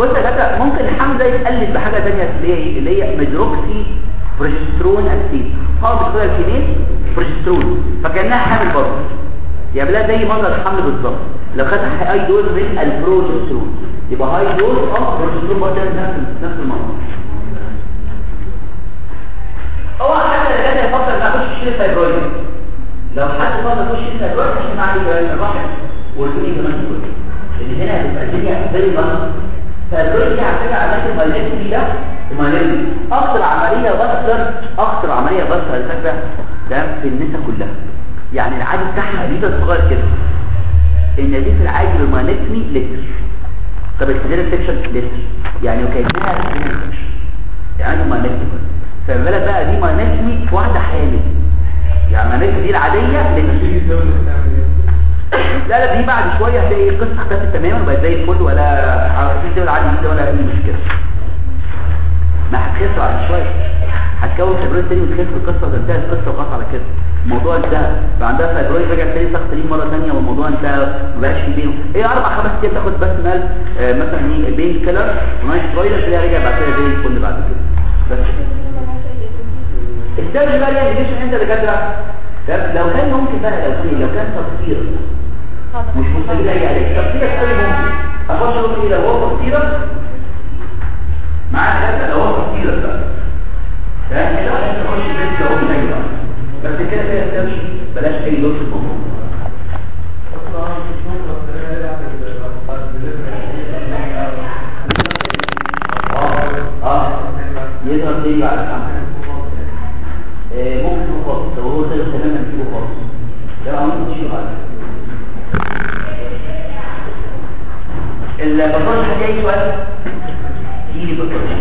بص يا ممكن الحمل ده يتقلد بحاجة ثانية اللي هي إيه اللي هي medroxyprogesterone acetate. آه بتقول الكينين بروجسترون. فكأنها حامل برضه. يعملها زي منظر الحمل بالظبط. لو خدت high dose من البروجسترون. يبقى هاي دوز آه بروجسترون برضه نفس نفس المنظر هو حتى اللي كان يفكر إنه يخش يشيل الفايبرويد لو حد فكر يخش يشيل الفايبرويد مش معاه كمان الرحم والبني كمان كله لأن هنا هتبقى الدنيا زي فالبني دي هتبقى عمليه المالكتري ده؟ المالكتري أكتر عملية بستر أكتر عملية بستر على فكره ده في النساء كلها. يعني العادي بتاعها ليتر صغير كده. النزيف العادي للمانكتمي لتر طب الكادير سيكشن لتر يعني وكانها سيكشن يعني فما بالك بقى دي في واحدة حامل. يعني مانكتمي دي العادية لتر لا لا دي بعد شوية هتلاقي القصة اختفت تماما بقت زي الفل ولا عارفين ولا عادي ولا أي مشكلة. ما هتخف بعد شوية. هتكون فبراير تاني وتخف القصة وتنتهي القصة وخلاص على كده. الموضوع انتهى. فعندها فبراير رجع تاني سخط ليه مرة ثانية والموضوع انتهى ما بقاش في بينه إيه أربع خمس أيام تاخد بس مال آه مثلا إيه بين كيلر ونايت سترويد تلاقيها رجع بعد كده زي الفل بعد كده. بس. الدرجه بقى جيش انت دكاتره لو كان ممكن بقى لو كان لو كان تفسير مش مستجيب اي علاج تفسير قوي ممكن. اخش أقول إيه لو هو تفسير معانا كده لو هو تفسير بقى. فاهم كده. عشان تخش البيت لو هو بقى. بس كده كده تمشي. بلاش اي دور في الموضوع آه. يضرب ليه بعد الحمل آه ممكن خالص لو هو ده تماما تبقى خالص. ده ممكن تشيله بعد البطاطس هتلاقي سؤال يجي بطاطس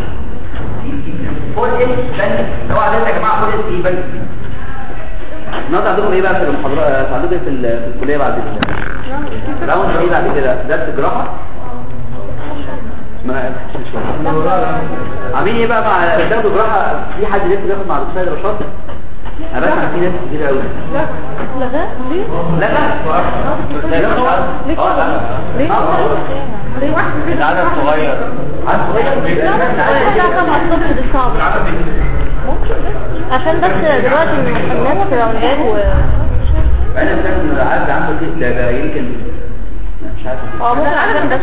فول إيه؟ بنك أوعى ده يا جماعة فول إيه؟ بنك النهارده عندكم إيه بقى في المحاضرة؟ عندكم في, في الكلية بعد الراوند إيه بعد كده؟ درس جراحة؟ ما عاملين إيه بقى مع بتاخدوا جراحة؟ في حد لسه بياخد مع الأستاذ رشاد؟ أنا بسمع في ناس كتير قوي لا ليه؟ لا لا لا لا خالص آه لا ليه؟ ليه واحد العدد صغير عاد صغير لا لا طبعا الصبح دي صعبة ممكن عشان بس دلوقتي الناس في الأولاد و أنا فاهم عاد عنده كده ده يمكن مش عارف. آه ممكن عشان بس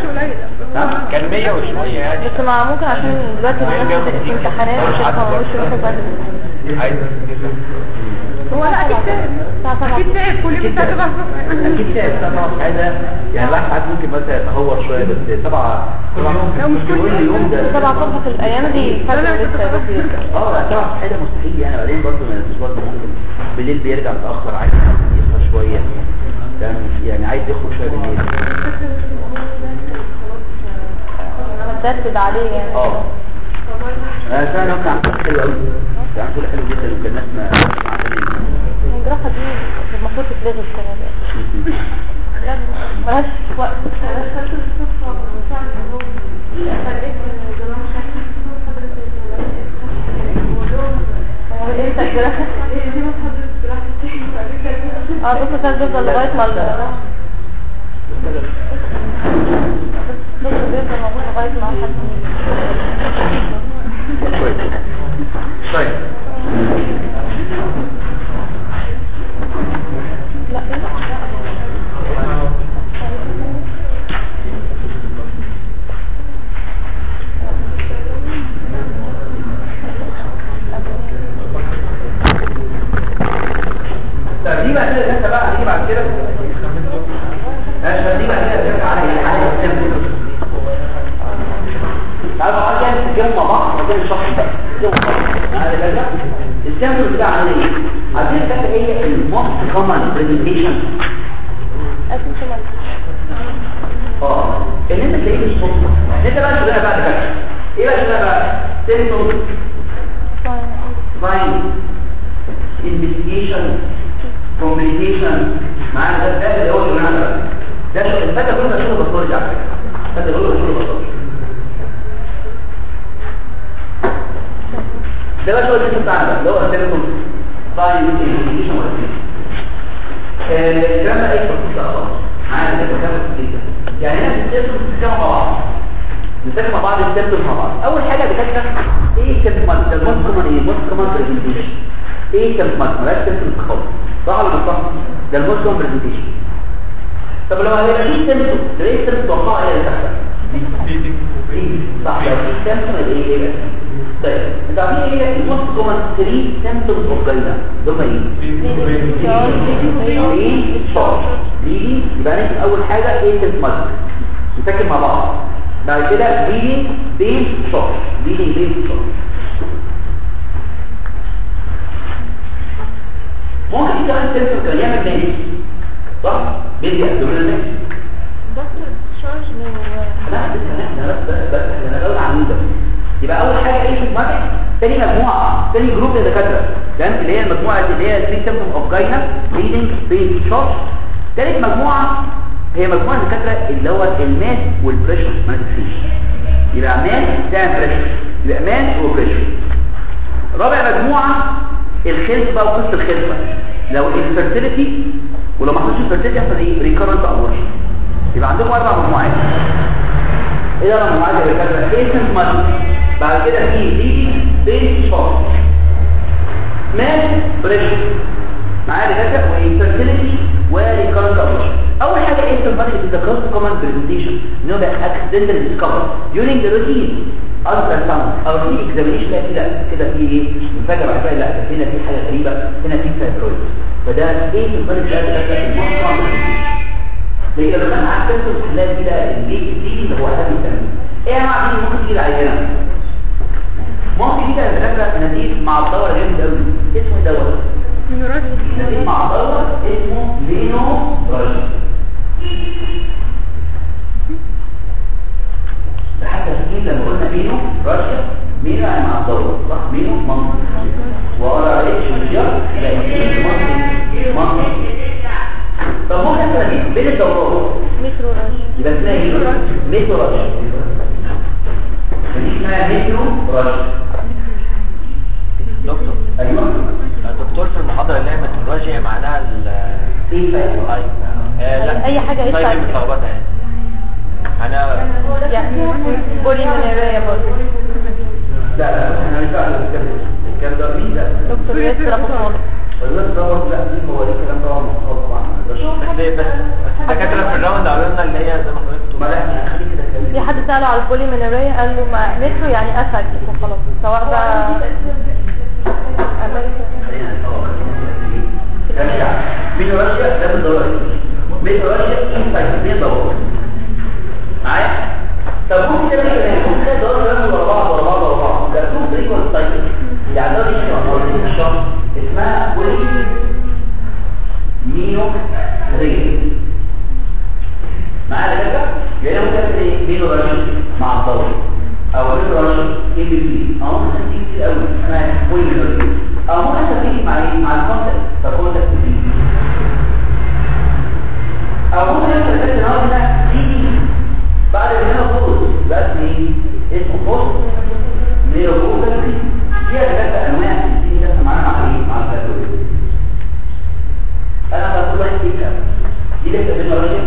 نعم كان 100 وشوية يعني. بس مع ممكن عشان دلوقتي في امتحانات مش واخد بالهم عايز هو لا أكيد تعب. أكيد تعب. كل يوم الساعة 7 الصبح. أكيد تعب. طبعا. في حاجة يعني الواحد ساعات ممكن مثلا يتهور شوية بس طبعا طبعا مش كل يوم ده. طبعا صبح في الأيام دي فجأة لسه بس آه لا طبعا حاجة مستحيل يعني. بعدين برضه ما ينساش برضه ممكن بالليل بيرجع متأخر عايز يصحى شوية. يعني عايز يخرج شوية بالليل. مترتب عليه يعني. آه. أنا فعلا كان عامل حلو قوي. كان عامل حلو جدا وكان الناس ما الجراحة دي المفروض تتلغي السنة دي. لا ملهاش وقت. انت الجراحة آه بص كان لغاية ما بيفضل موجود لغاية ما حد كويس طيب. بقى انت بقى هنيجي بعد كده. ماشي دي بقى كده ترجع على على السيمبل تعالوا بقى كده نتكلم مع بعض وبعدين الشخص ده. هذا كده السيمبل بتاع عامل إيه عايزين كده إيه الموست كومن برزنتيشن اسمه آه ان انت تلاقيه بالصدفه انت بقى شغلها بقى كده إيه بقى شغلها بقى؟ سيمبل فاين انفستيجيشن كومبليكيشن معانا ده ده اللي هو اللي معانا ده ده الفتا كله ده شغل بطارج على فكره الفتا كله ده شغل بطارج ده بقى شغل الاسم بتاعنا ده اللي هو التليفون فاين انفستيجيشن ولا الكلام ده أي تفصيل خالص. معانا ده كلام جدا يعني إحنا بنتكلم مع بعض. نتكلم مع بعض السيمبتوم مع بعض. أول حاجة بتكتب إيه ده ال most common إيه؟ most common إيه مالهاش symptom خالص صح ولا صح ده ال most common presentation طب لو هيبقى في symptom ده إيه ال symptom توقع إيه اللي تحصل. صح لو في symptom يبقى إيه إيه طيب انت عارفين إيه ال most common 3 symptoms of gyna دول إيه إيه؟ bleeding يبقى أول حاجة asymptomatic نتكلم مع بعض. بعد كده bleeding pain discharge bleeding pain discharge ممكن في symptom كان يعمل تاني صح بيدي abdominal mass دكتور discharge من لا إحنا بس بس بس إحنا بنقول عن ده يبقى أول حاجة asymptomatic تاني مجموعة تاني group يا دكاترة. تمام؟ اللي هي المجموعة اللي هي 3 symptom of gyna bleeding pain discharge تالت مجموعة هي مجموعة الدكاتره اللي هو ال mass وال pressure ما تنسيش يبقى mass تعمل pressure يبقى mass و pressure رابع مجموعة الخلف بقى وقصة الخلفة. لو infertility ولو ما حصلش infertility يحصل إيه؟ recurrent abortion يبقى عندكم أربع مجموعات. إيه أربع مجموعات دكاتره asymptomatic بعد كده bleeding pain discharge mass pressure معايا دكاتره و infertility و recurrent abortion أول حاجة asymptomatic the most common presentation هو ده accidental discover during the routine ultrasound أو في examination لا كده كده في إيه؟ مفاجاه بعد كده لا هنا في حاجة غريبة هنا في fibroid فده asymptomatic ده ده المصنع لكن لما كان عارف تنسل هتلاقي كده البيت الديني اللي هو هدف التنمية إيه يا جماعة؟ دي ممكن تيجي عينه ممكن كده الدكاتره نزيد مع الدواء جامد قوي اسمه نزيد مع الدواء اسمه لينو راجل ده حتى في لما قلنا مينو راشيا مينو يعني مع الدورة صح مينو منطق وقرا يبقى مينو منطق طب اسمها مين بين الدورات مترو راجل يبقى اسمها مترو راشيا دي اسمها مترو راشيا دكتور أيوه. الدكتور في المحاضرة اللي هي ميثودولوجيا معناها ال إيه آه، لا. أي حاجة إيه طيب الفرق؟ متلخبطة يعني يعني بولي منيرية برضه. لا إحنا مش بقى نتكلم الكلام ده مين ده. دكتور ياسر صالح الناس دور لا دي هو دي كلام طبعا مختلط طبعا بس في الراوند قالوا لنا اللي هي زي ما حضرتك ما إحنا خليك كده كلام في حد سأله على البولي منيرية قال له ما مترو يعني أسد وخلاص سواء بقى آه مين رشيا ده بالدوري مين رشيا انت دي دور معايا طب ممكن تعمل إيه ممكن ده ورا بعض ورا بعض ورا بعض ده سايكل يعني ده شهر شهر اسمها بولي مينو ري معايا كده يعني ممكن إيه؟ مينو رشيا مع الدور أو مينو رشيا اي بي بي أو ممكن تيجي كتير قوي اسمها بولي مينو ري أو ممكن تيجي مع إيه؟ مع الكونتاكت. فالكونتاكت دي أو ممكن تكتب هنا دي بعد ما فوز بس إيه؟ اسمه فوز ميرو فوز دي ثلاث أنواع. دي ده معانا مع إيه مع الكاتوليك أنا بقول لك إيه دي لسه بين رجل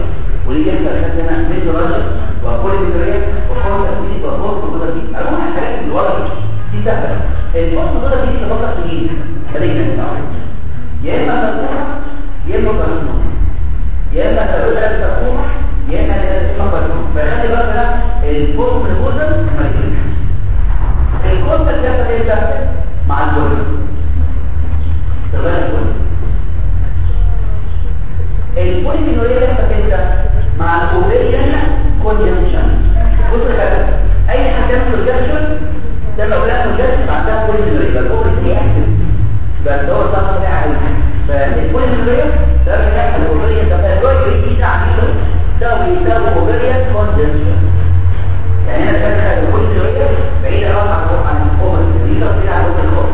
ودي لسه هنا بين رجل وكل رجل وكل وفوز وكل دي أقول الحاجات اللي ورا. دي سهلة. الفوز وكل دي تفكر تجيب خلينا يا إما تكون يا إما تكون يا إما تقول لك تقوم يا إما مجنون فخلي بالك بقى الفوز من الفوزن مجنون الكون ده بيحصل إمتى مع الجول تغير الجول البولي مينوريا بيحصل إمتى مع الاوفيريان كونجنشن بص كده اي حاجة تعمل كونجنشن ده لو لها كونجنشن عندها بولي مينوريا يبقى الاوفري دي اكتف بس هو ده طبيعي قوي فالبولي مينوريا ده بيحصل الاوفيريان ده الراجل يجي تعديله ده بيساوي اوفيريان كونجنشن يعني أنا فاكر البولي مينوريا بعيد خالص عن الاوفر دي بعيد عن الاوفر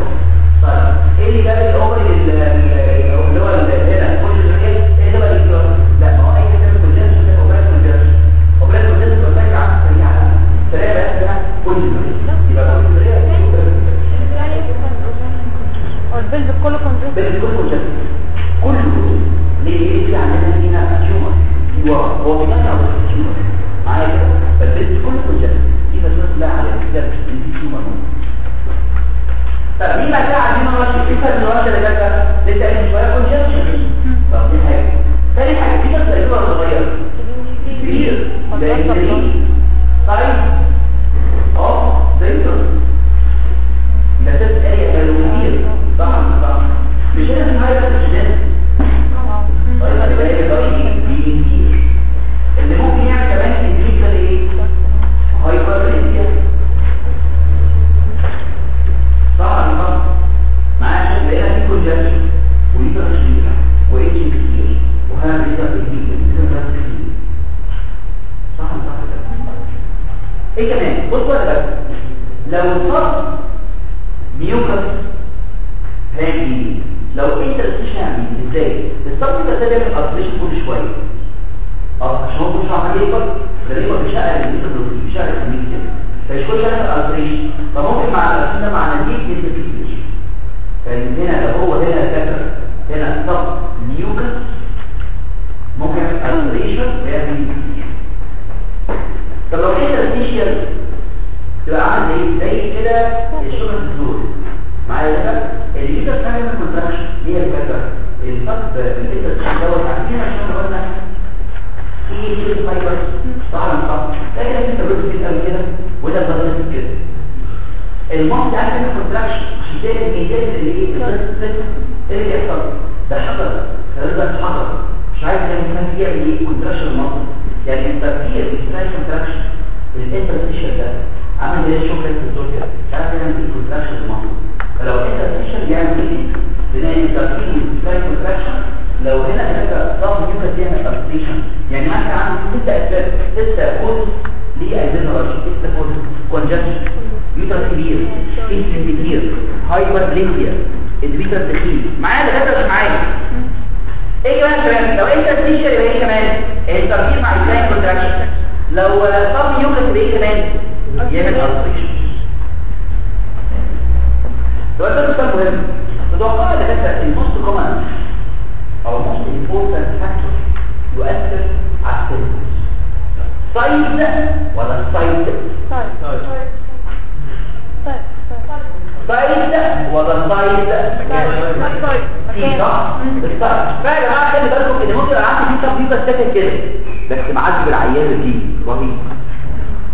طيب إيه اللي جاب الاوفر هو البلد كله كونجنت بس كل كونجنشن كله. ليه؟ في عندنا هنا تيومر ورا هو بيطلع تيومر معايا كده فالبنت كله كونجنشن دي مسؤوليه كلها على كده في تيومر طب مين بقى نرشح إيه فرق الرشح اللي جت لسه قايل شوية. كونجنشن طب دي حاجة. تاني حاجة في ناس زي ولا صغير؟ كبير. زي طيب. آه زي كده مسافه اريا كبير طبعا طبعا مش لازم حاجة تشدد طيب خلي بالك الضغط بيجي كتير اللي ممكن يعمل كمان انفيكال إيه طبعا طبعا معايا لقينا في كونجكشن وليبر كتير وايدجنج كتير وهذا كده كتير صح صح إيه كمان؟ بص بقى لو صار ميوكس هاجي لو أنت بتشعر إزاي الصبر ده بيعمل ابريشن كل شوية. أه عشان هو شوية عمال يكبر غالبا بيشعر الانتربلوتي بيشعر الكمية فمش كل شوية يعمل ابريشن فممكن مع الابريشن ده مع نتيجه الانتربلوتي فهنا لو هو هنا كتر هنا صب ميوكس ممكن يعمل ابريشن ويعمل طب لو أنت تبقى عامل إيه زي كده الشغل الدور. معايا كده اللي انت بتعمل من كونتراكشن هي الفكرة الفقد اللي انت بتشتغل دوت عارفين عشان قلنا في شيء فايبر. طبعا صح لكن انت بتقول كده كده وده بتقول كده. المخ ده عارف كونتراكشن عشان كده الميزان اللي إيه إيه اللي يحصل؟ ده حصل. ده حصل. مش عارف يعني كان يعمل إيه؟ كونتراكشن المخ يعني التفكير في كونتراكشن الانترفيشن ده عامل زي الشوكه في الدور كده. تعرف يعمل إيه كونتراكشن المخ فلو إنت فيشن يعمل إيه؟ بناء التركيب والسلايد كونتراكشن لو هنا هناك ضغط يمكن يعمل ابليكيشن يعني مثلا عندك ست أسباب ست عايزين رش ست كود كونجكشن يوتر كبير انسن كتير هايبر بليكيا ادريتر دخيل. معايا دكاتره مش معايا. إيه كمان كمان لو أنت فيشن يبقى إيه كمان التركيب مع السلايد كونتراكشن لو يوكس يبقى إيه كمان يعمل ابليكيشن ده ده سؤال مهم تتوقع ان ده الموست كومن أو موست امبورتنت فاكتور يؤثر على السن سايز ولا سايز طيب. طيب. طيب سايز ولا في صح السايز فيا جماعة خلي بالكم ان ممكن يبقى عندي في تطبيق ساكن كده. بس معذب العيال دي. رهيب.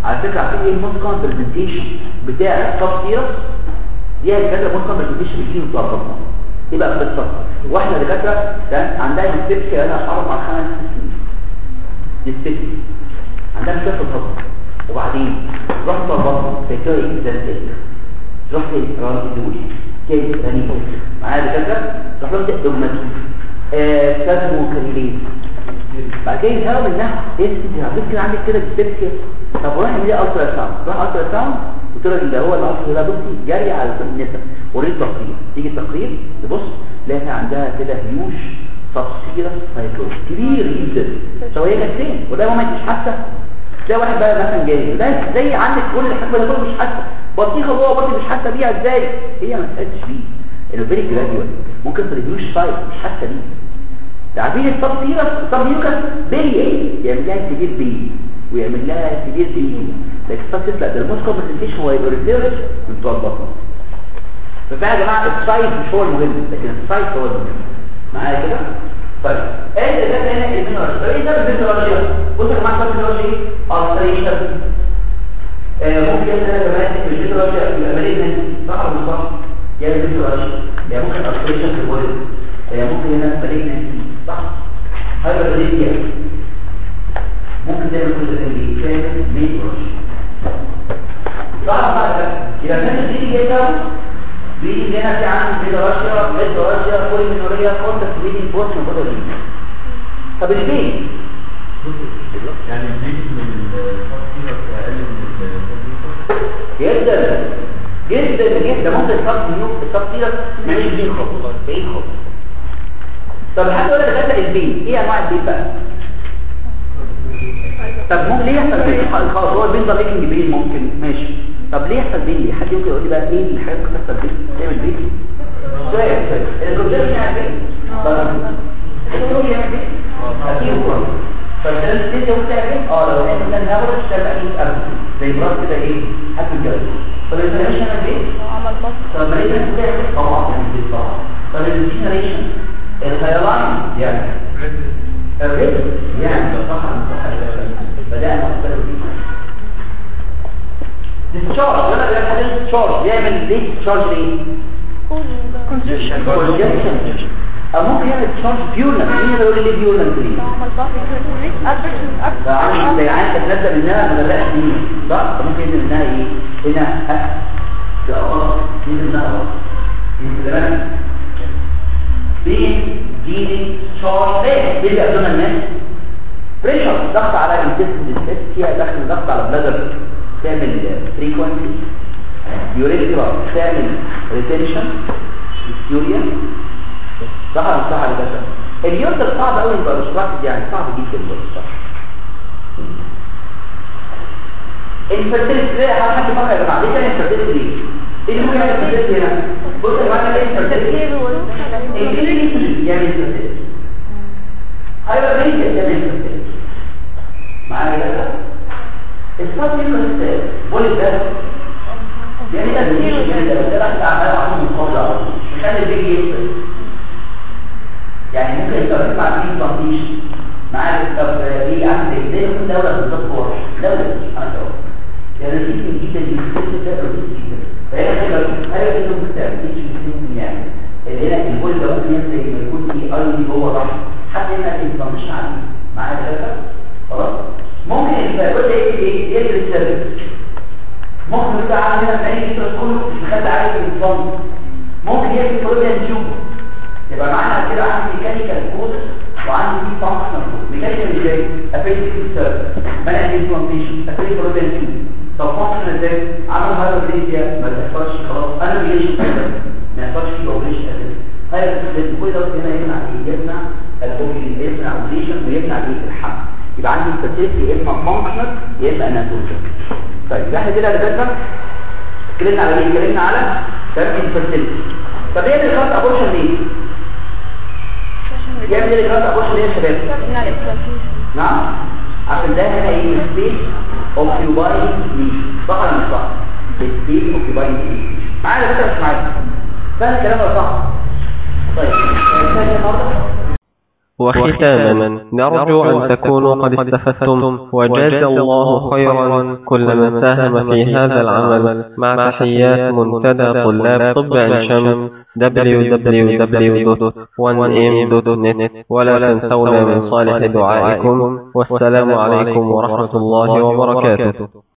على فكرة إيه؟ الموست كومن برزنتيشن بتاع التفسير دي الكاتره موست كومن برزنتيشن بيجي مطبقه إيه بقى القصة واحدة دكاترة كان عندها ديسبسيا لها أربع خمس سنين. ديسبسيا عندها مشكلة في الهضم. وبعدين رحت البطن فكره اكزانتيك رحت الران الدوش كيس راني معايا دكاترة؟ رحت لهم دوجماتيك آه كاسمو كريلين بعد كده يهرب منها. إيه؟ انت ممكن عندك كده ديسبسيا طب وراح يعمل إيه الترا ساوند راح الترا ساوند وطلع اللي هو العصر ده بصي جري على النساء وريد تقرير. تيجي التقرير تبص تلاقي عندها كده هيوش تفصيلة سايكلوز كبير جدا. سواء كانت فين؟ وده ما انتش حاسه تلاقي واحد بقى مثلا جاي. ده زي عندك كل الحكمه ده مش حاسه بطيخة جوه بطي مش حاسه بيها. إزاي؟ هي ما تحسش بيه فيري جراديوال ممكن في الهيوش سايت مش حاسه بيه ده عارفين التفصيلة التفصيلة بيليا يعمل لها كبير بي. ويعمل لها كبير بي. لكن التفصيلة لا ده الموست كومبنسيشن هو يبقى بتوع البطن ففعلا يا جماعة السايت مش هو المهم لكن السايت هو المهم. معايا كده؟ طيب. إيه ده؟ هنا المينرال المينرال بصوا يا جماعة المينرال إيه؟ التريشن ممكن يبقى كمان المينرال يبقى مالين صح ولا صح؟ يعني المينرال يعني ممكن التريشن في الولد ممكن هنا مالين صح. مالين ممكن تعمل كل ده إيه تعمل مينرال صح بقى يبقى كان دي جاية بيجي هنا في عندي بيض راشيا بيض راشيا كل منورية كونتاكت بيجي بوست دي طب البيت يعني البيت من الفصيلة أقل من جدا جدا جدا ممكن التفصيل التفصيلة مش بين خالص بعيد خالص طب لحد ولا دخلت البيت إيه انواع البيت بقى طب ممكن ليه يحصل خلاص هو البين ده ليكنج بين ممكن. ماشي. طب ليه يحصل بين ليه حد يمكن يقول لي بقى إيه الحاجات اللي بتحصل بين تعمل بين سؤال يعني يعني بين أكيد هو. بتاع بين آه لو إحنا كان قبل زي مرات كده إيه حد طب الانفلاميشن عمل بين طبعا يعني بين طبعا طب يعني الريتم يعني صح بدأنا نختار فيه ديسشارج ولا ده حاجة ديسشارج يعمل ليه ديسشارج ليه كونجكشن كونجكشن أو ممكن يعمل ديسشارج فيولنت. مين اللي يقول لي فيولنت ليه ده عامل زي عين تتنزل منها؟ من الرئه دي. صح ممكن ينزل منها إيه؟ هنا. ده غلط ينزل منها غلط منها بين جيني شارج ليه بيجي قدام الناس بريشر ضغط على الانتستين فيها دخل ضغط على بلادر تعمل فريكوانسي يوريثرا تعمل ريتنشن يوريا صح ولا صح على كده اليوريثرا صعب قوي يبقى ريستراكتد يعني صعب جدا ريستراكتد الفرتيلتي ليه حد فكر يا جماعة ليه كان الفرتيلتي ليه إيه اللي ممكن يعمل الفرتيلتي هنا بص يا جماعة إيه الفرتيلتي الفرتيلتي يعني الفرتيلتي هيبقى مين يعني الفرتيلتي معايا كده الصوت يكون بولي ده. يعني مش كده ده راح تعمل عشان مقابله خلي البيجي يفرق. يعني ممكن يبقى مع فيه تنطيش معاك طب إيه؟ عندك زي يكون دولة بالظبط قرش؟ دولة. أنا شايف. يعني في جدا جدا جدا جدا فهنا كده. هل يكون مستعد ممكن يعني هنا البول ده ممكن ينزل يكون في أي جوه الرحم حتى هنا التنطيش عادي معايا كده ممكن الفرق إيه إيه إيه السبب ممكن يبقى عندنا في اي كله مش مخلي عايز ينظم ممكن يجي بروتين تشوب يبقى معانا كده عندي ميكانيكال كود وعندي في فانكشنال كود ميكانيكال إزاي افيد السيرف منع الانفلاميشن افيد بروتين تشوب طب فانكشنال إزاي عمل هايبريديا ما تحصلش خلاص أنا بيجي ما يحصلش فيه اوبريشن أساسا هاي كل ده هنا يمنع إيه يمنع الاوبريشن يمنع الاوبريشن ويمنع الحمل يبقى عندي الفاسيلتي يا إما فانكشنال يا إما اناتوميكال طيب إحنا كده دكاتره اتكلمنا على إيه اتكلمنا على تركيب الفاسيلتي طب إيه اللي كانت ابورشن ليه؟ إيه اللي كانت abortion ليه يا شباب؟ نعم عشان ده هنا إيه space occupying lesion صح ولا مش صح؟ space occupying lesion معايا ولا مش معايا؟ فاهم الكلام ولا صح؟ طيب ثاني النهارده وختاما نرجو أن تكونوا قد استفدتم. وجزى الله خيرا كل من ساهم في هذا العمل. مع تحيات منتدى طلاب طب شمس www.1m.net ولا تنسونا من صالح دعائكم. والسلام عليكم ورحمة الله وبركاته.